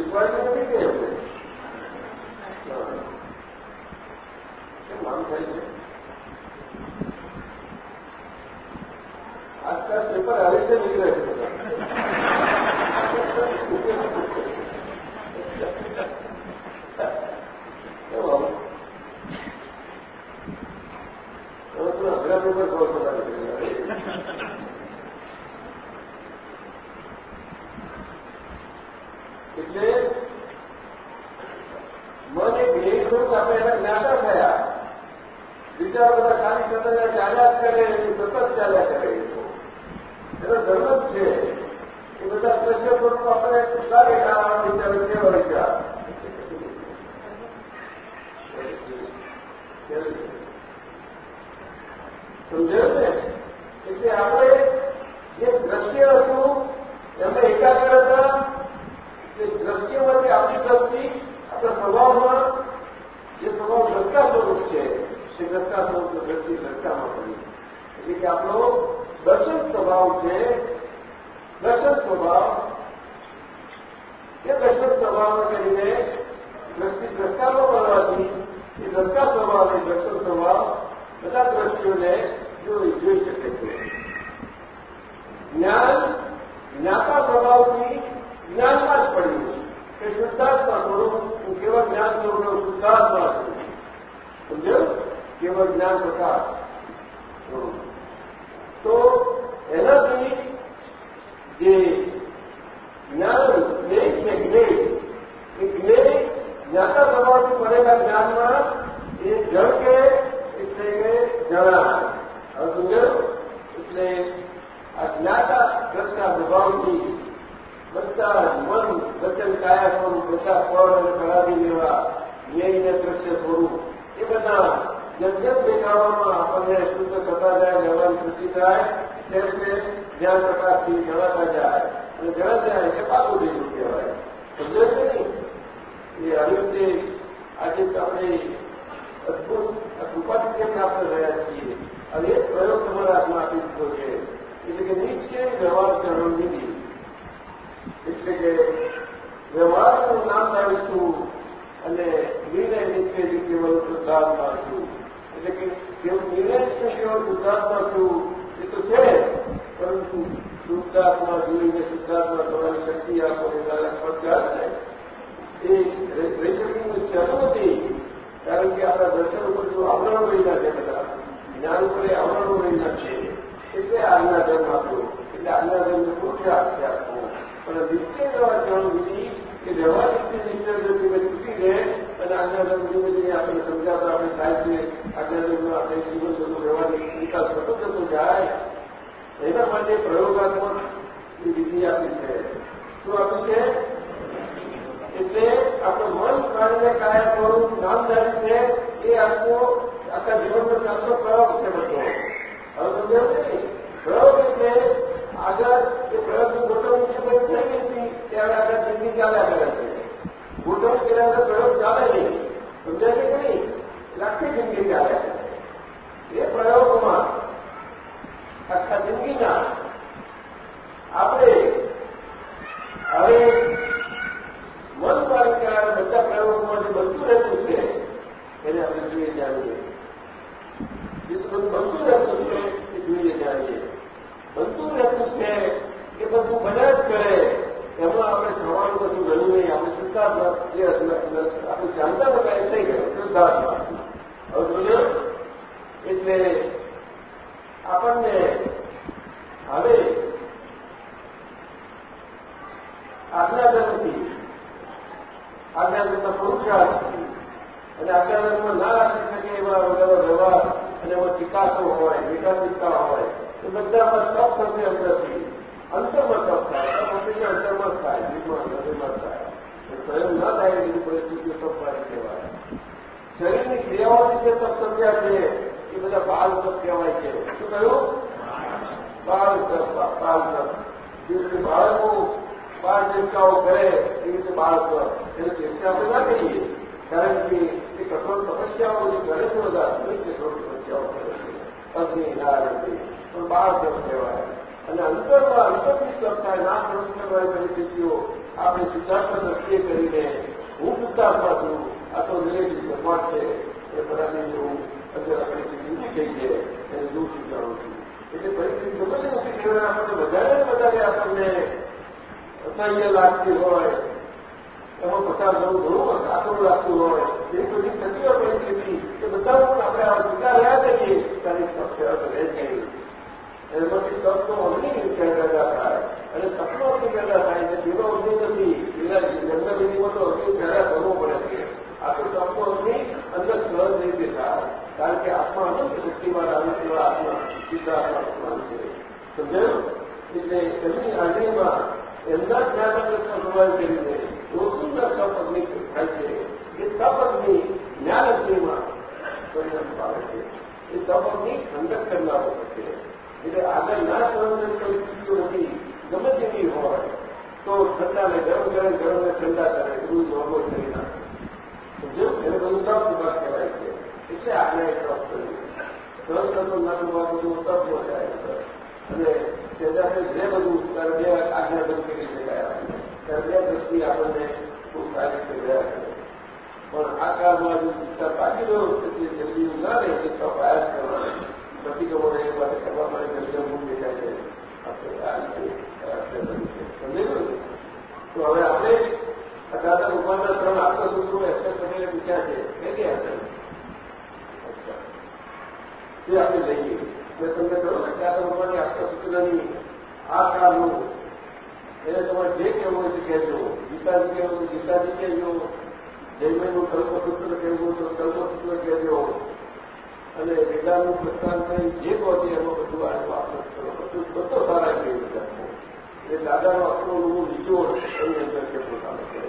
તું નથી કે એમને થાય છે એ આખો આખા જીવનનો ચાલતો પ્રયોગ છે બધો હવે સમજાયું ને પ્રયોગ એટલે આગળ એ પ્રયોગની ગોઠવણી જે બધી થઈ ગઈ હતી ત્યારે આગળ જિંદગી ચાલ્યા કરે છે ગોઠવણી કર્યા વગર પ્રયોગ ચાલે નહીં સમજાય છે કે નહીં એટલે આખી જિંદગી ચાલ્યા કરે એ પ્રયોગમાં આખા જિંદગીના આપણે હવે મન પાડી કરાવે બધા પ્રયોગોમાં જે બનતું રહેતું છે એને આપણે જોઈએ જાણીએ જે બધું બનતું રહેતું છે એ જોઈએ જાણીએ બનતું રહેતું છે એ બધું બન્યા જ કરે એમાં આપણે થવાનું બધું ગણ્યું નહીં આપણે શુદ્ધાત્મા જે આપણે જાણતા હતા એ થઈ ગયું શુદ્ધાત્મા હવે જોયો એટલે આપણને હવે આજ્ઞાધર્મથી આજ્ઞાધર્મના પુરુષાર્થથી અને આજ્ઞાધર્મમાં ના રાખી શકે એવા વગેરે વ્યવહાર અને એમાં ચિકાસો હોય વિકાસિકતા હોય એ બધામાં તપ થશે અંદરથી અંતરમાં તપ થાય. તપ હંમેશા અંતરમાં જ થાય. જીવમાં હૃદયમાં જ થાય. સ્વયં ના થાય એવી પરિસ્થિતિઓ તપ પાડી કહેવાય. શરીરની ક્રિયાઓથી જે જે તપ સમજ્યા છે, એ બધા બાળ તપ કહેવાય છે. શું કહ્યું? બાળ તપ બાળ તપ. જે રીતે બાળકો બાળ ચર્ચાઓ કરે, એ રીતે બાળ તપ. એને ચર્ચા આપણે ના કહીએ કારણ કે એ કઠોર તપસ્યાઓ જે કરે છે બધા એ કઠોર તપસ્યાઓ કરે છે અગ્નિ નારંગી પણ બાળ તપ કહેવાય અને અંતરમાં અંતરની તપ થાય ના પ્રવૃત્તિ કરવાની પરિસ્થિતિઓ આપણે સિદ્ધાર્થમાં દ્રષ્ટિએ કરીને હું સિદ્ધાર્થમાં છું આ તો રિલેટિવ ભગવાન છે એ બધાને હું અંદર પરિસ્થિતિ ઊભી થઈ છે એને દૂર જાણું છું એટલે પરિસ્થિતિ ગમે તે ઊભી થઈ આપણને વધારે વધારે આપણને અસહ્ય લાગતી હોય એમાં પસાર થવું ઘણું આકરું લાગતું હોય. એવી બધી થતી હોય પરિસ્થિતિ એ બધા પણ આપણે આ સ્વીકાર રહ્યા કરીએ તારી રહે છે. એમાંથી તપનો અગ્નિ પેદા થાય. અને તપનો અગ્નિ પેદા થાય એટલે પેલો અગ્નિ નથી પેલા જન્મવિધિમાં તો અગ્નિ પેદા કરવો પડે છે. આપણે તપનો અગ્નિ અંદર સરળ નહીં દેતા કારણ કે આત્મા અનંત શક્તિમાં આવે તેવા આત્મા, સીધા આત્મા છે. સમજાયું? એટલે એમની હાજરીમાં એમના પ્રભાવ કરીને બહુ સુંદર તપ અગ્નિ થાય છે એ તપ અગ્નિ જ્ઞાન અગ્નિમાં પરિણામ પામે છે એ તપ અગ્નિ ઠંડક કરનારો છે એટલે આગળ ના સહન પરિસ્થિતિઓ નથી ગમે તેવી હોય તો ઠંડાને ગરમ કરે ગરમને ઠંડા કરે એવું નોર્મલ કરી નાખે સમજ્યું એને બધું તપ વિભાગ કહેવાય છે એટલે આજ્ઞા એ તપ કર્યું સહન કરતો ના વિભાગ બધું તપ જાય અને તેના જે બધું ત્યારે બે આજ્ઞા બંધ કરી શકાય ત્યારે બે દ્રષ્ટિ આપણને ખૂબ સારી રીતે ગયા કરે પણ આ કાળમાં જો શિક્ષા પાકી ગયો એટલે જલ્દી ના રહે કે તપ આયાત કરવાના પછી ગમોને એ માટે કરવા માટે જલ્દી હું દેખાય છે આપણે આ રીતે સમજેલું તો હવે આપણે આ દાદા ભગવાનના ત્રણ આત્મસૂત્રો એસએસ પટેલે પૂછ્યા છે કે ગયા તે આપણે લઈએ મેં તમને કહ્યું ને દાદા ભગવાનની આત્મસૂત્રની આ કાળનું એને તમારે જે કહેવું હોય તે કહેજો. ગીતાજી કહેવું તો ગીતાજી કહેજો. જૈનનું કલ્પસૂત્ર કહેવું તો કલ્પસૂત્ર કહેજો. અને વેદાનું પ્રસ્થાન થઈ જે કહો એમાં બધું આ આપણે કરો બધું બધો સારા કહી બધા. એ દાદાનો આત્મનું નિચોડ એની અંદર છે પોતાનો કરે?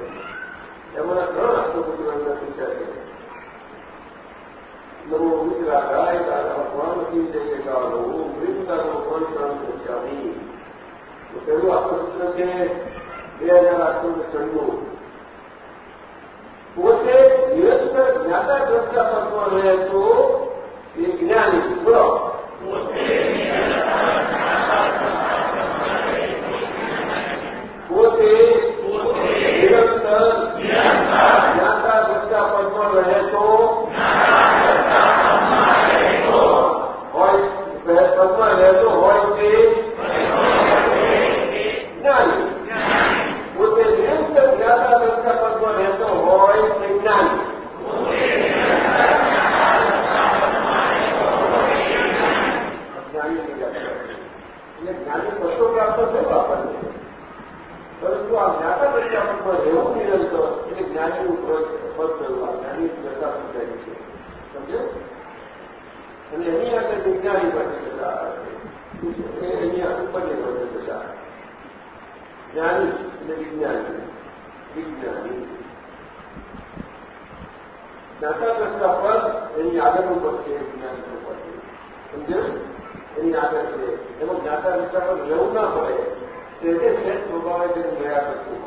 એમાંના ત્રણ આત્મપુત્ર અંદર પૂછ્યા છે નમો વિગ્રાગાય દાદા ભગવાન જઈએ કાળો દાદા ભગવાન ત્રણ પૂછ્યામી તો પહેલું આત્મપુત્ર છે બે હજાર આઠસો ને પોતે નિરંતર જ્ઞાતા દ્રષ્ટા પદમાં રહે તો એ જ્ઞાની બોલો પોતે નિરંતર જ્ઞાતા દ્રષ્ટા પદમાં રહે તો હોય પદમાં રહેતો હોય તે જ્ઞાની પોતે નિરંતર જ્ઞાતા દ્રષ્ટા પદમાં રહેતો હોય તે જ્ઞાની જ્ઞાનીની વ્યાખ્યા એટલે જ્ઞાની પશુ પ્રાપ્ત થયું આપણને પરંતુ આ જ્ઞાતા પ્રત્યાપકમાં રહેવું નિરંતર એટલે જ્ઞાનીનું પદ થયું આ જ્ઞાની દશા સમજાય છે સમજો અને એની આગળ વિજ્ઞાની બની દશા એ અહીંયા ઉપરની બની દશા જ્ઞાની એટલે વિજ્ઞાની વિજ્ઞાની જ્ઞાતા દ્રષ્ટા પદ એની આગળનું પદ છે વિજ્ઞાનીનું પદ છે સમજે એની આગળ છે એમાં જ્ઞાતા વિચાર પર રહેવું ના પડે તે શ્રેષ્ઠ સ્વભાવે તેને ગયા કરતું હોય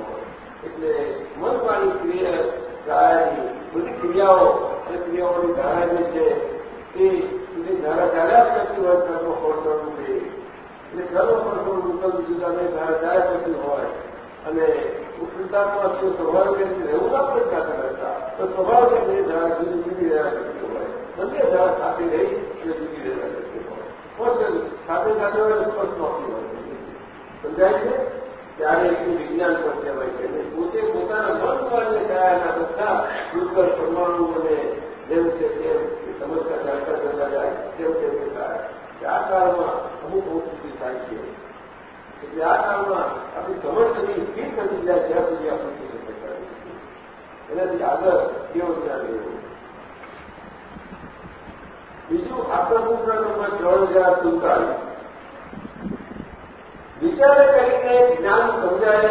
એટલે મન પાણી ક્રિયા ગાયાની બધી ક્રિયાઓ અને ક્રિયાઓની ધારા જે છે એ બધી ધારા ચાલ્યા કરતી હોય કર્મ ફળ રૂપે એટલે કર્મ ફળ રૂપલ જુદા ધારા ચાલ્યા કરતી હોય. અને ઉત્કૃતાત્મા છે સ્વભાવ રીતે રહેવું ના પડે કરતા તો સ્વભાવ રીતે ધારા જુદી જુદી રહ્યા કરતી હોય. બંને ધારા સાથે રહી એટલે જુદી રહ્યા કરતી હોય. સાથે સાથે હોય સ્પષ્ટ નોકરી હોય. સમજાય છે? ત્યારે એટલું વિજ્ઞાન પણ કહેવાય છે. અને પોતે પોતાના માટે કયાના બધા દુર્ગર પરમાણુ અને જેમ છે તેમ સમજતા જાણતા જતા જાય, તેમ તેમ થાય. આ કાળમાં અમુક પરિસ્થિતિ થાય છે. એટલે આ કાળમાં આપણી સમજ સ્થિર થતી જાય ત્યાં સુધી આપણે શક્યતા એનાથી આગળ કેવું જ્ઞાન લેવું? બીજું આત્મસૂત્ર નંબર ત્રણ હજાર સુડતાલીસ વિચારે કરીને જ્ઞાન સમજાય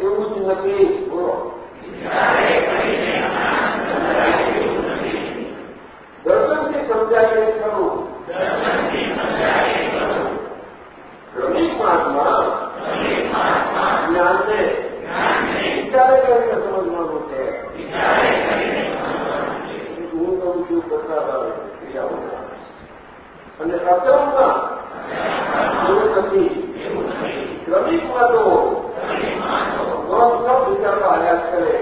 એવું જ નથી. બોલો. દર્શનથી સમજાય ખરું. ક્રમિક માર્ગમાં જ્ઞાનને વિચારે કરીને સમજવાનું છે. હું કહું છું કરતા આવે ક્રિયાઓ. અને અક્રમમાં નથી. શ્રમિક મતો ત્રણસો વિચારો આયાત કરે.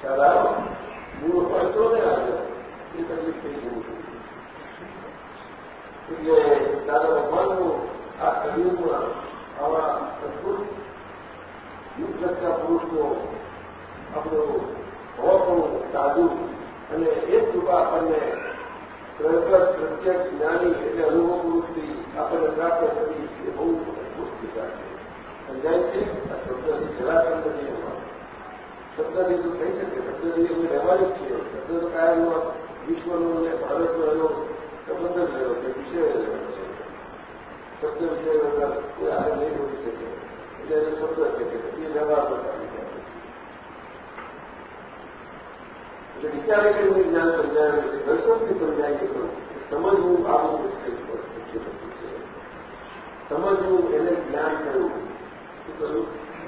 શરાબ મૂળ હોય તો ને આવે, એ તકલીફ થઈ જવું એટલે દાદા ભગવાનનું આ શરીરમાં આવા અદભુત યુગસત્તા પુરુષનો આપણું હોવાનું સાધુ અને એ કૃપા આપણને પ્રગત પ્રત્યક્ષ જ્ઞાની એટલે અનુભવ પુરુષથી આપણને પ્રાપ્ત કરી એ બહુ અદભુત કૃપા છે. સમજાય છે આ શબ્દથી જરાસંબંધી શબ્દ થઈ શકે શબ્દ બીજું વ્યવહારિક છે શબ્દ તો વિશ્વનો અને ભારતનો એનો સંબંધ જ રહ્યો છે, વિષય રહ્યો છે. શબ્દ વિષય વગર કોઈ આગળ નહીં જોઈ શકે. એટલે એનો શબ્દ છે કે એ વ્યવહાર બતાવી જાય એટલે વિચારે કે એમની જ્ઞાન સમજાયું છે દર્શનથી સમજાય છે સમજવું આવું મુશ્કેલ છે સમજવું એને જ્ઞાન કરવું શું કરવું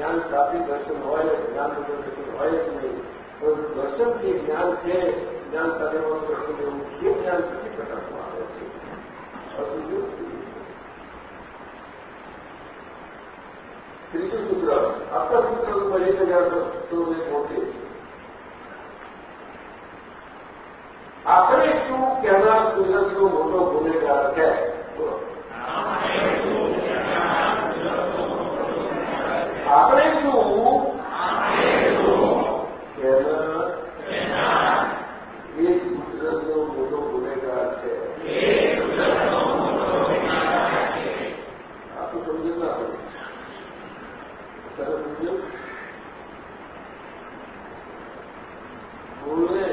જ્ઞાન પ્રાપ્તિ દર્શન હોય જ્ઞાન વગર દર્શન હોય જ નહીં પણ દર્શનથી જ્ઞાન છે જ્ઞાન સાથે દર્શન એવું એ જ્ઞાન પછી પ્રકાશમાં આવે છે ત્રીજું સૂત્ર આપણા સૂત્ર ઉપર એક હજાર સો ને મોટી આપણે શું કહેનાર કુદરતનો મોટો ગુનેગાર છે આપણે શું? કહેનાર એ કુદરતનો મોટો ગુનેગાર છે આપણું સમજ ના પડે સમજો ભૂલે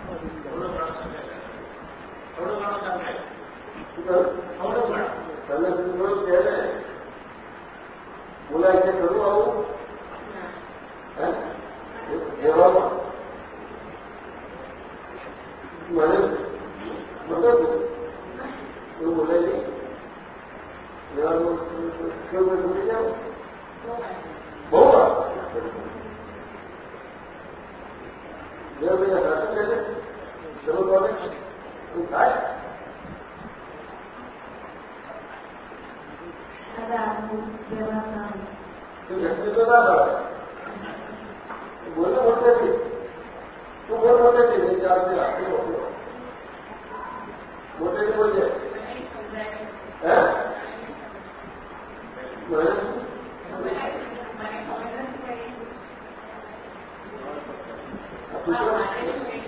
થોડું ઘણું સમજાય થોડું તને સુધરો છે ને બોલાય છે ખરું આવું? મને મતલબ એવું બોલાય નહીં કેવું ભૂલી જાવ બહુ જે બધા શાસન છે. ને શરૂ કરે શું થાય? તું વ્યક્તિ તો ના થાય બોલે મોટેથી તું બોલ મોટેથી નહીં ચાલતી રાખી મોટો મોટેથી બોલજે હે મને આ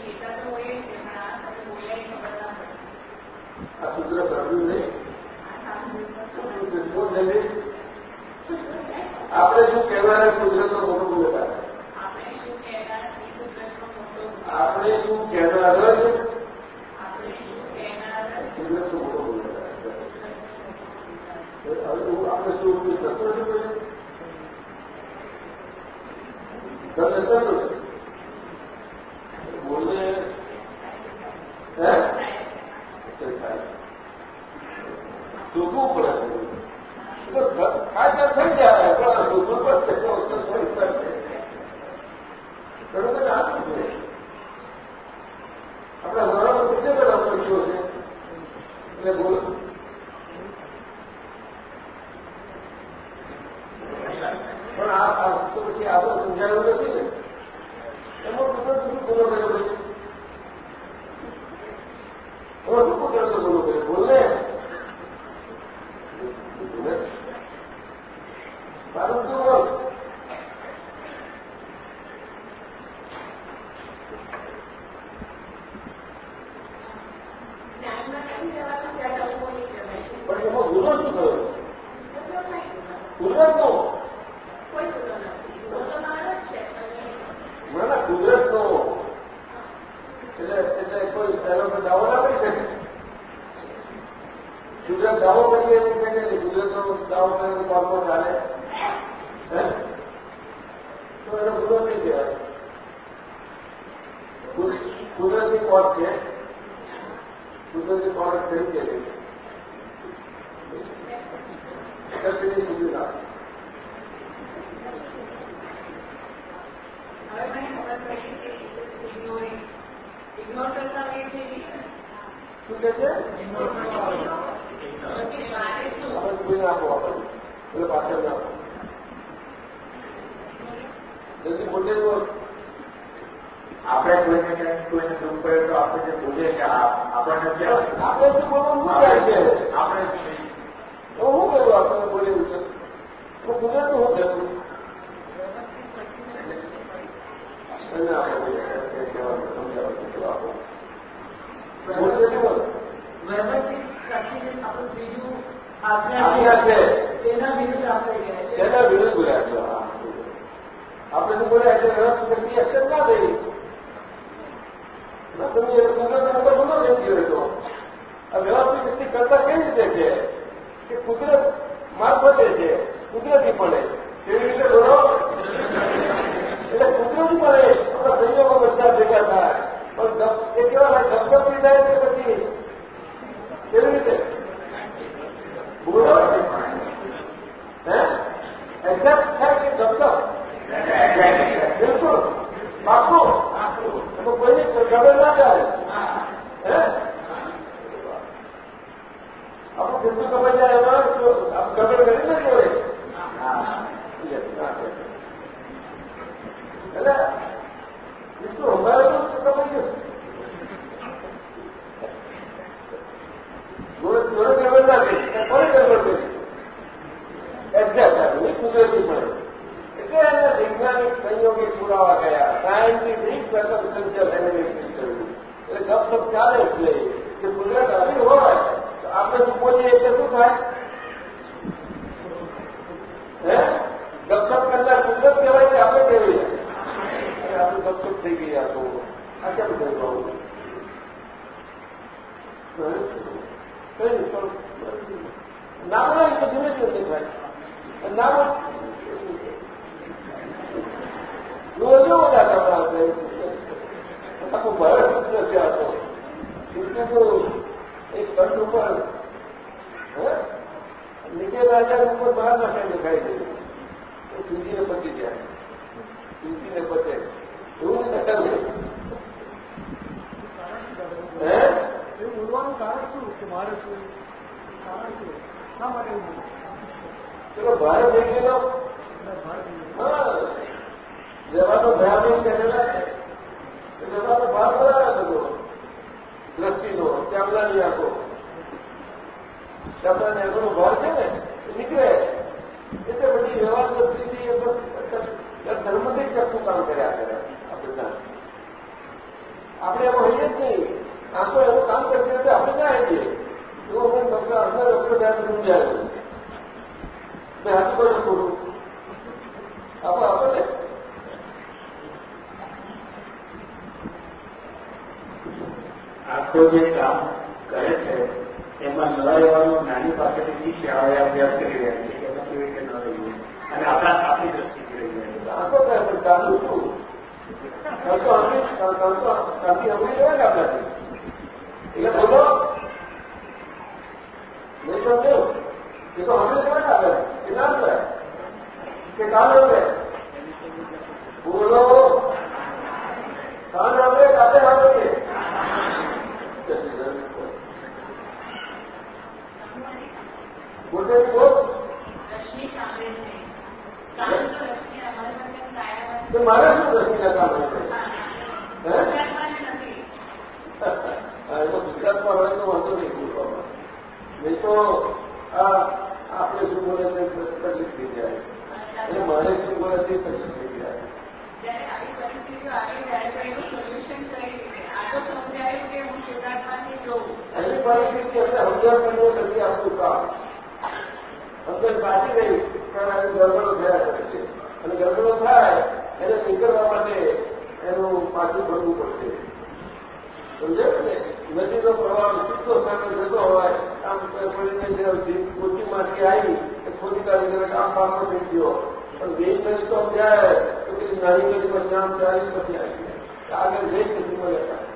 کی آئی ہے کہ آگے ریٹ کے دور جاتا۔ ہے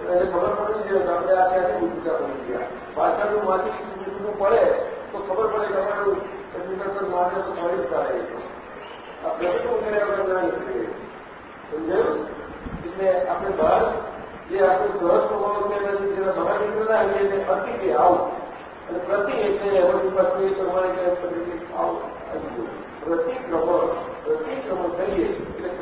میرے خبر پڑے گی جب آ کے کمپیوٹر بن گیا بادشاہ جو مالک کمپیوٹر کو پڑے تو خبر پڑے گا، میں کمپیوٹر پر مارے تو پڑے گا رہے اب جب تو میرے اگر میں لکھے سمجھے؟ اس نے اپنے بھارت یہ آپ کے دہست لوگوں کے اندر جتنا بڑا نکلنا ہے یہ پتی کے آؤ پرتی اتنے ہماری پتی ہے تو ہمارے کے آؤ پرتی پرتی کمر چاہیے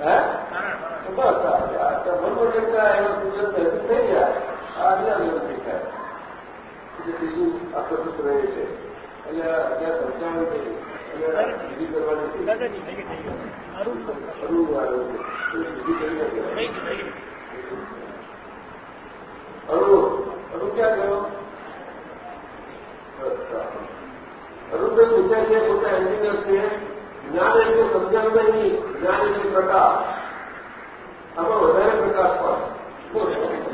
બસ મનોરંજન એનો સૂચન હજુ થઈ ગયા. આ અન્ય વ્યવસ્થિત થાય બીજું આખું રહે છે. એટલે ત્યાં સમજાવ્યું છે એટલે બીજી કરવાની અરુણ અરુણ ક્યાં ગયો? અરુણભાઈ ગુજરાતી પોતા એન્જિનિયર છે. જ્ઞાન એટલે સમજાવતા નહીં જ્ઞાન એટલે પ્રકાશ આમાં વધારે પ્રકાશ પણ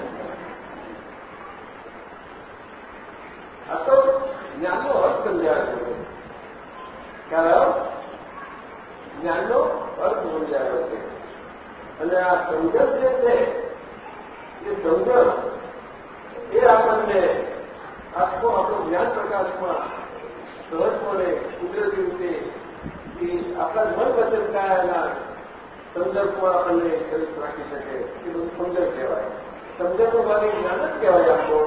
આ તો જ્ઞાનનો અર્થ સમજાવે છે. ખ્યાલ જ્ઞાનનો અર્થ સમજાવે છે. અને આ સમજણ જે છે, એ સમજણ એ આપણને આખો આપણો જ્ઞાન પ્રકાશમાં સહજપણે કુદરતી રીતે એ આપણા મન વચન કાયાના સંદર્ભમાં આપણને રાખી શકે એ બધું સમજણ કહેવાય સમજણનો ભાગે જ્ઞાન જ કહેવાય આપણો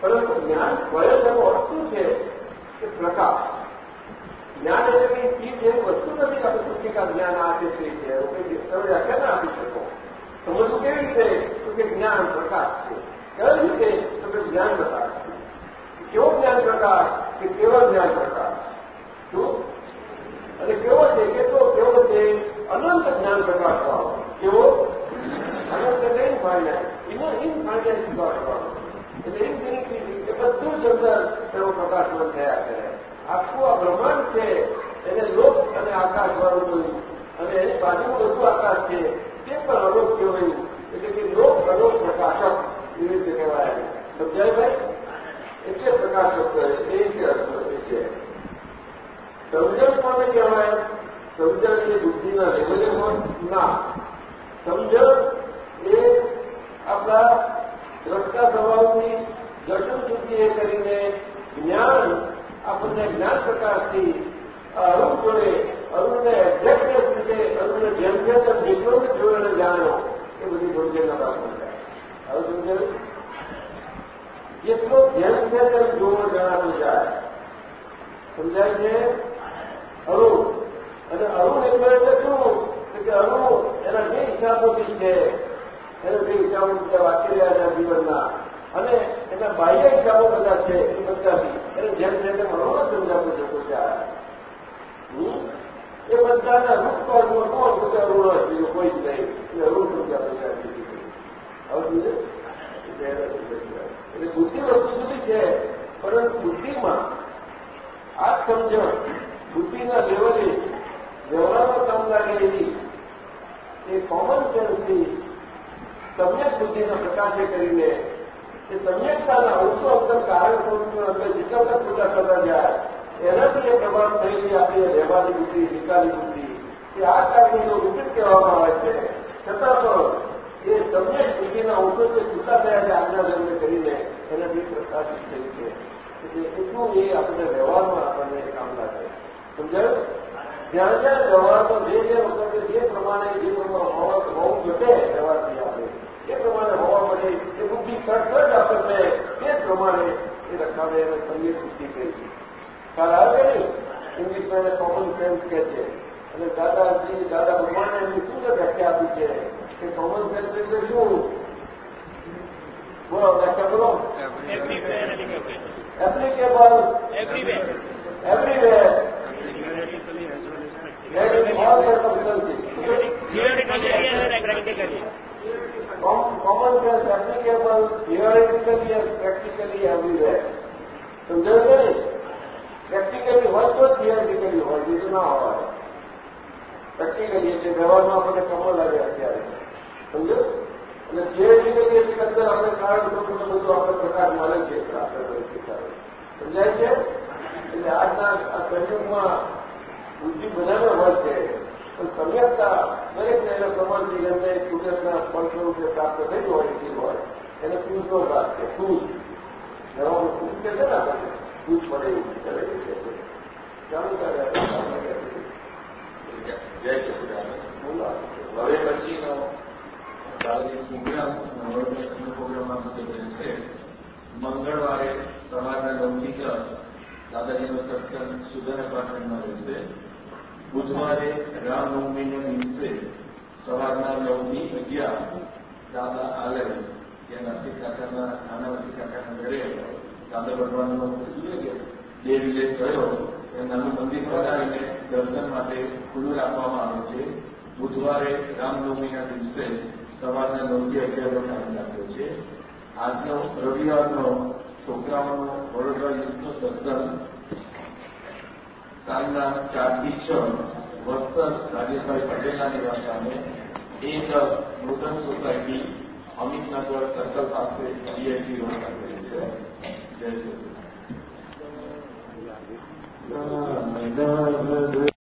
પરંતુ જ્ઞાન સ્વયં એનો અર્થ શું છે કે પ્રકાશ જ્ઞાન એટલે કઈ ચીજ એવી વસ્તુ નથી કે આપણે પુસ્તિકા જ્ઞાન આપે છે કે કઈ તમે વ્યાખ્યા ના આપી શકો સમજવું કેવી રીતે તો કે જ્ઞાન પ્રકાશ છે કઈ રીતે તમે જ્ઞાન પ્રકાશ કેવો જ્ઞાન પ્રકાશ કે કેવો જ્ઞાન પ્રકાશ શું અને કેવો છે કે તો કેવો છે, અનંત જ્ઞાન પ્રકાશવાનો કેવો? અનંત નહીં ઇનફાઇનાઇટ ઇનો ઇનફાઇનાઇટ પ્રકાશ વાળો એટલે ઇન્ફિનિટી એ બધું જ અંદર તેનો પ્રકાશવન થયા કરે. આખું આ બ્રહ્માંડ છે, એને લોક અને આકાશ વાળું જોયું. અને એની બાજુનું બધું આકાશ છે, તે પણ અલોક કહેવાયું એટલે કે લોક અલોક પ્રકાશક એવી રીતે કહેવાય. સમજાય ભાઈ? એટલે પ્રકાશક કરે એ રીતે અર્થ છે. સમજણ કોને કહેવાય? સમજણ એ બુદ્ધિના લેવલે હોય ના. સમજણ એ આપણા દ્રષ્ટા સ્વભાવથી જટલ સુધી એ કરીને જ્ઞાન આપણને જ્ઞાન પ્રકાશથી અરુણ જોડે, અરુણને એક્ઝેક્ટનેસ રીતે, અરુણને જેમ જેમ તેમ જેટલો જોડે જાણો, એ બધી સમજણ નતા સમજાય હવે સમજાયું જેટલો જેમ છે તેમ જોવો જણાતું જાય સમજાય છે? અરુણ. અને અરુણ એટલે એટલે શું? કે અરુણ, એના બે હિસાબોથી છે. એને બે હિસાબો બધા વાંચી રહ્યા છે જીવનના. અને એના બાહ્ય હિસાબો બધા છે, એ બધાથી. એને જેમ જેમ તેમ અરુણ સમજાવું છે પોતે એ બધાના રૂપ કોર્ડમાં કોણ પોતે અરુણ હોય કોઈ જ નહીં. એ અરુણ સમજાતું છે હવે એટલે બુદ્ધિ વસ્તુ સુધી છે, પરંતુ બુદ્ધિમાં આ સમજણ બુદ્ધિના લેવલે વ્યવહારમાં કામ લાગે એવી એ કોમન સેન્સથી સમ્યક બુદ્ધિના પ્રકાશે કરીને એ સમ્યકતાના ઓછો અંદર કારણ સ્વરૂપના અંદર બધા ખુલ્લા થતા જાય એનાથી એ પ્રમાણ થયેલી આપણી રહેવાની બુદ્ધિ વિકારી બુદ્ધિ એ આ કાર્યનો ઉપયોગ કહેવામાં આવે છે. છતાં પણ એ સમ્યક બુદ્ધિના ઓછો જે ખુલ્લા થયા છે આજના જન્મે કરીને એનાથી પ્રકાશિત થઈ છે. એટલે એટલું એ આપણે વ્યવહારમાં આપણને કામ લાગે સમજાયું? જ્યારે જ્યારે વ્યવહારમાં જે જે વખતે જે પ્રમાણે જે પ્રમાણે હોવા હોવું ઘટે વ્યવહારથી આપણે એ પ્રમાણે હોવા માટે એ બુદ્ધિ જ આપણને એ પ્રમાણે એ રખાવે એને સંગીત બુદ્ધિ કહે છે. ખ્યાલ આવે નહીં? ઇંગ્લિશમાં એને કોમન સેન્સ કહે છે. અને દાદાજી દાદા ભગવાને એમની શું વ્યાખ્યા આપી છે? કે કોમન સેન્સ એટલે શું? બોલો વ્યાખ્યા બોલો. Applicable everywhere circumstances. Common sense applicable theoretically and practically everywhere. સમજાયું છે ને પ્રેક્ટિકલી હોય તો થિયરિટિકલી હોય બીજું ના હોય પ્રેક્ટિકલી એટલે વ્યવહારમાં આપણને કમો લાગે અત્યારે સમજો અને થિયરિટિકલી એટલે અંદર આપણે કારણ બધું આપણે પ્રકાર મળે છે સમજાય છે આજના આ સંયુગમાં બુદ્ધિ બધાને હોય છે. પણ સમ્યકતા દરેકને એના પ્રમાણથી એમને કુદરતના ફળ સ્વરૂપે પ્રાપ્ત થઈ હોય એ હોય એને સૂઝનો ભાગ છે. સૂઝ. જવાનું સૂઝ કે છે ને આપણને સૂઝ પડે એવું કરે છે. ચાલુ કરે જય સચિદાનંદ હવે પછીનો પ્રોગ્રામ પ્રોગ્રામ છે મંગળવારે સવારના નવથી દસ દાદાજીનો સત્સંગ એપાર્ટમેન્ટમાં રહેશે બુધવારે રામનવમીના દિવસે સવારના નવથી અગિયાર દાદા આલય ત્યાં કાકાના નાના કાકાના ઘરે દાદા ભગવાનનો કે બે એ નાનું મંદિર બનાવીને દર્શન માટે ખુલ્લું રાખવામાં આવે છે બુધવારે રામનવમીના દિવસે સવારના નવથી અગિયાર ટાઈમ રાખ્યો છે આજનો રવિવારનો છોકરાઓનો વડોદરા યુથનો સત્સંગ સાંજના ચારથી છ વત્સર રાજેશભાઈ પટેલના નિવાસસ્થાને એક નૂતન સોસાયટી અમિતનગર સર્કલ પાસે ડીઆઈટી રોડ પાસે છે જય શ્રી કૃષ્ણ